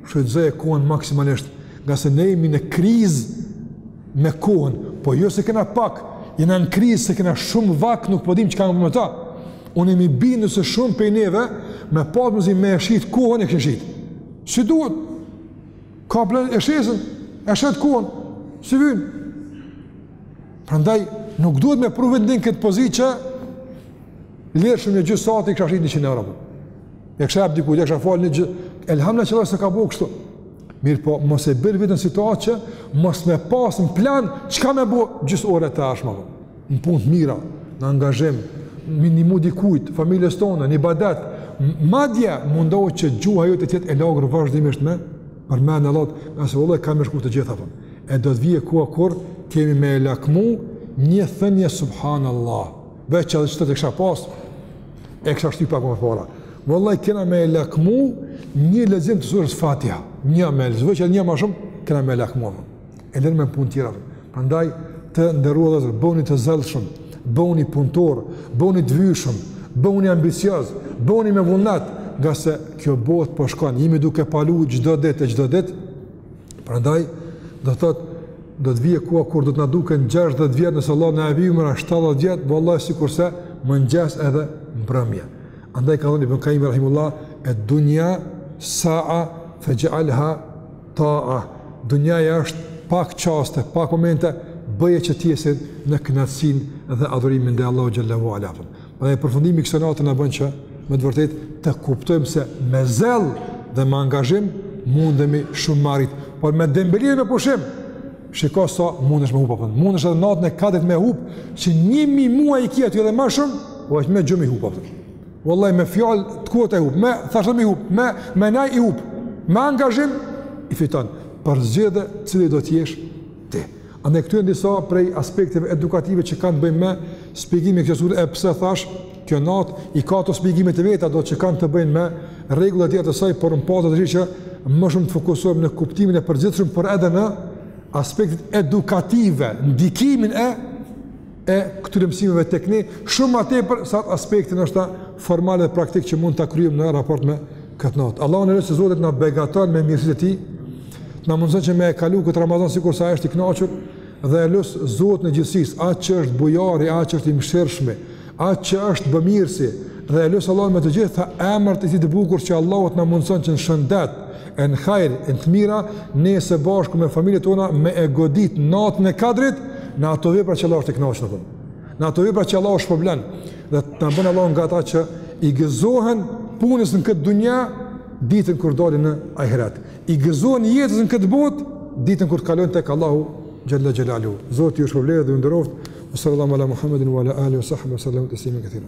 Shfrytëzoje kohën maksimalisht, ngase ne jemi në krizë me kohën, po jo se kena pak, jena në krizë se kena shumë vakt, nuk po dim çka bojm me ta. Unë jam i bindun se shumë prej neve, me pasë mundësi me e shitë kohën e kish shitë. S'i duhet, ka plan e shesin, e shet kohën, s'i vyn. Prandaj, nuk duhet me pru veten n'këtë pozitë që lirshëm një gjys sahati e kisha shitë njëqind euro. E kisha jep dikujt, e kisha falë një gjithë, elhamdulilah që Allahu s'e ka bo kështu. Mirëpo, mos e bjer veten në situatë që, mos me pasë në plan, çka me bo gjys ore të ardhshme, po. në punë të mira, në angazhim, m'i nimu dikujt, familjes tonë, në ibadet, madje mundohu që gjuha jote t'jetë e lagur vazhdimisht me përmendje t'Allahut, ngase vallahi kanë me shku të gjitha, po. e do të vijë koha kur, kemi me e lakmu një thënie subhanallah, Veç edhe që të kisha pas, e kisha shty pak ma përpara. Vallahi, kena me e lakmu një lexim të surës fatiha. Një me lexim, veç edhe një ma shumë, kena me e lakmu. E lëre më punë tjera. Prandaj, të nderuar vëllezër, bëhuni të zellshëm, bëhuni punëtorë, bëhuni të vyeshëm, bëhuni ambiciozë, bëhuni me vullnet, ngase kjo botë po shkon, jemi duke palu çdo ditë e çdo ditë, Prandaj do thotë do të vijë koha kur do të na duken 60 vjet nëse Allahu na jep ymër a 70 vjet, vallahi sikurse mëngjes edhe mbrëmje. Andaj ka thënë Ibn Kaimi rahimullah e dunya sa'a faj'alha ta'a. Dunjaja është pak çaste, pak momente, bëje që të jesin në kënaqësinë dhe adhurimin ndaj Allahut xhel-le ue ala. Prandaj përfundimi i kësaj nate na bën që me të vërtetë të kuptojmë se me zell dhe me angazhim mundemi shumë m'arrit. Por me dembeli e me pushim, shiko sa mundesh me hup. Po. Mundesh edhe natën e kadrit me hup që një mijë muaj i ke aty edhe ma shumë, po veç me gjumë i hup. Po. Vallahi me fjalë të kota e hup, me thashetheme e hup, me, me neja e hup, me angazhim e fiton. Pra zgjedhe cili do t'jesh ti. Andaj këtu janë disa prej aspekteve edukative që kanë të bëjnë me shpjegimin e kësaj sure edhe pse thashë kjo natë i ka ato shpjegimet e veta do që kanë të bëjnë me rregullat e tjera të saj por unë pashë që më shumë të fokusohem në kuptimin e përgjithshëm por edhe në aspektet edukative ndikimin e e këtyre mësimeve tek ne shumë më tepër sa aspektin thjesht formal dhe praktik që mund ta kryejmë në raport me Këtë natë. Allahun e lus, Zoti të na begaton me mirësitë e tij, të na mundëson që me e kalu këtë Ramazan sikurse ai është i kënaqur, dhe e lus Zotin e gjithësisë, atë që është bujari, atë që është i mëshirshmi, atë që është bëmirësi, dhe e lus Allahun me të gjithë emrat e tij të bukur që Allahu të na mundëson që në shëndet, e në hajr, e në të mira, ne së bashku me familjet tona me e godit natën e kadrit, në ato vepra që Allahu është i kënaqur, në ato vepra që Allahu shpërblen, Dhe të na bënë Allahu nga ata që i gëzohen punës në këtë dunja, ditën kur dalin në ahiret. I gëzohen jetës në këtë botë, ditën kur të kalojnë tek Allahu xhel-le xhelaluhu. Zoti ju shpërbleftë dhe ju nderoftë, sallallahu ala Muhammedin wa ala alihi wa sahbihi sallam tasliman kathira.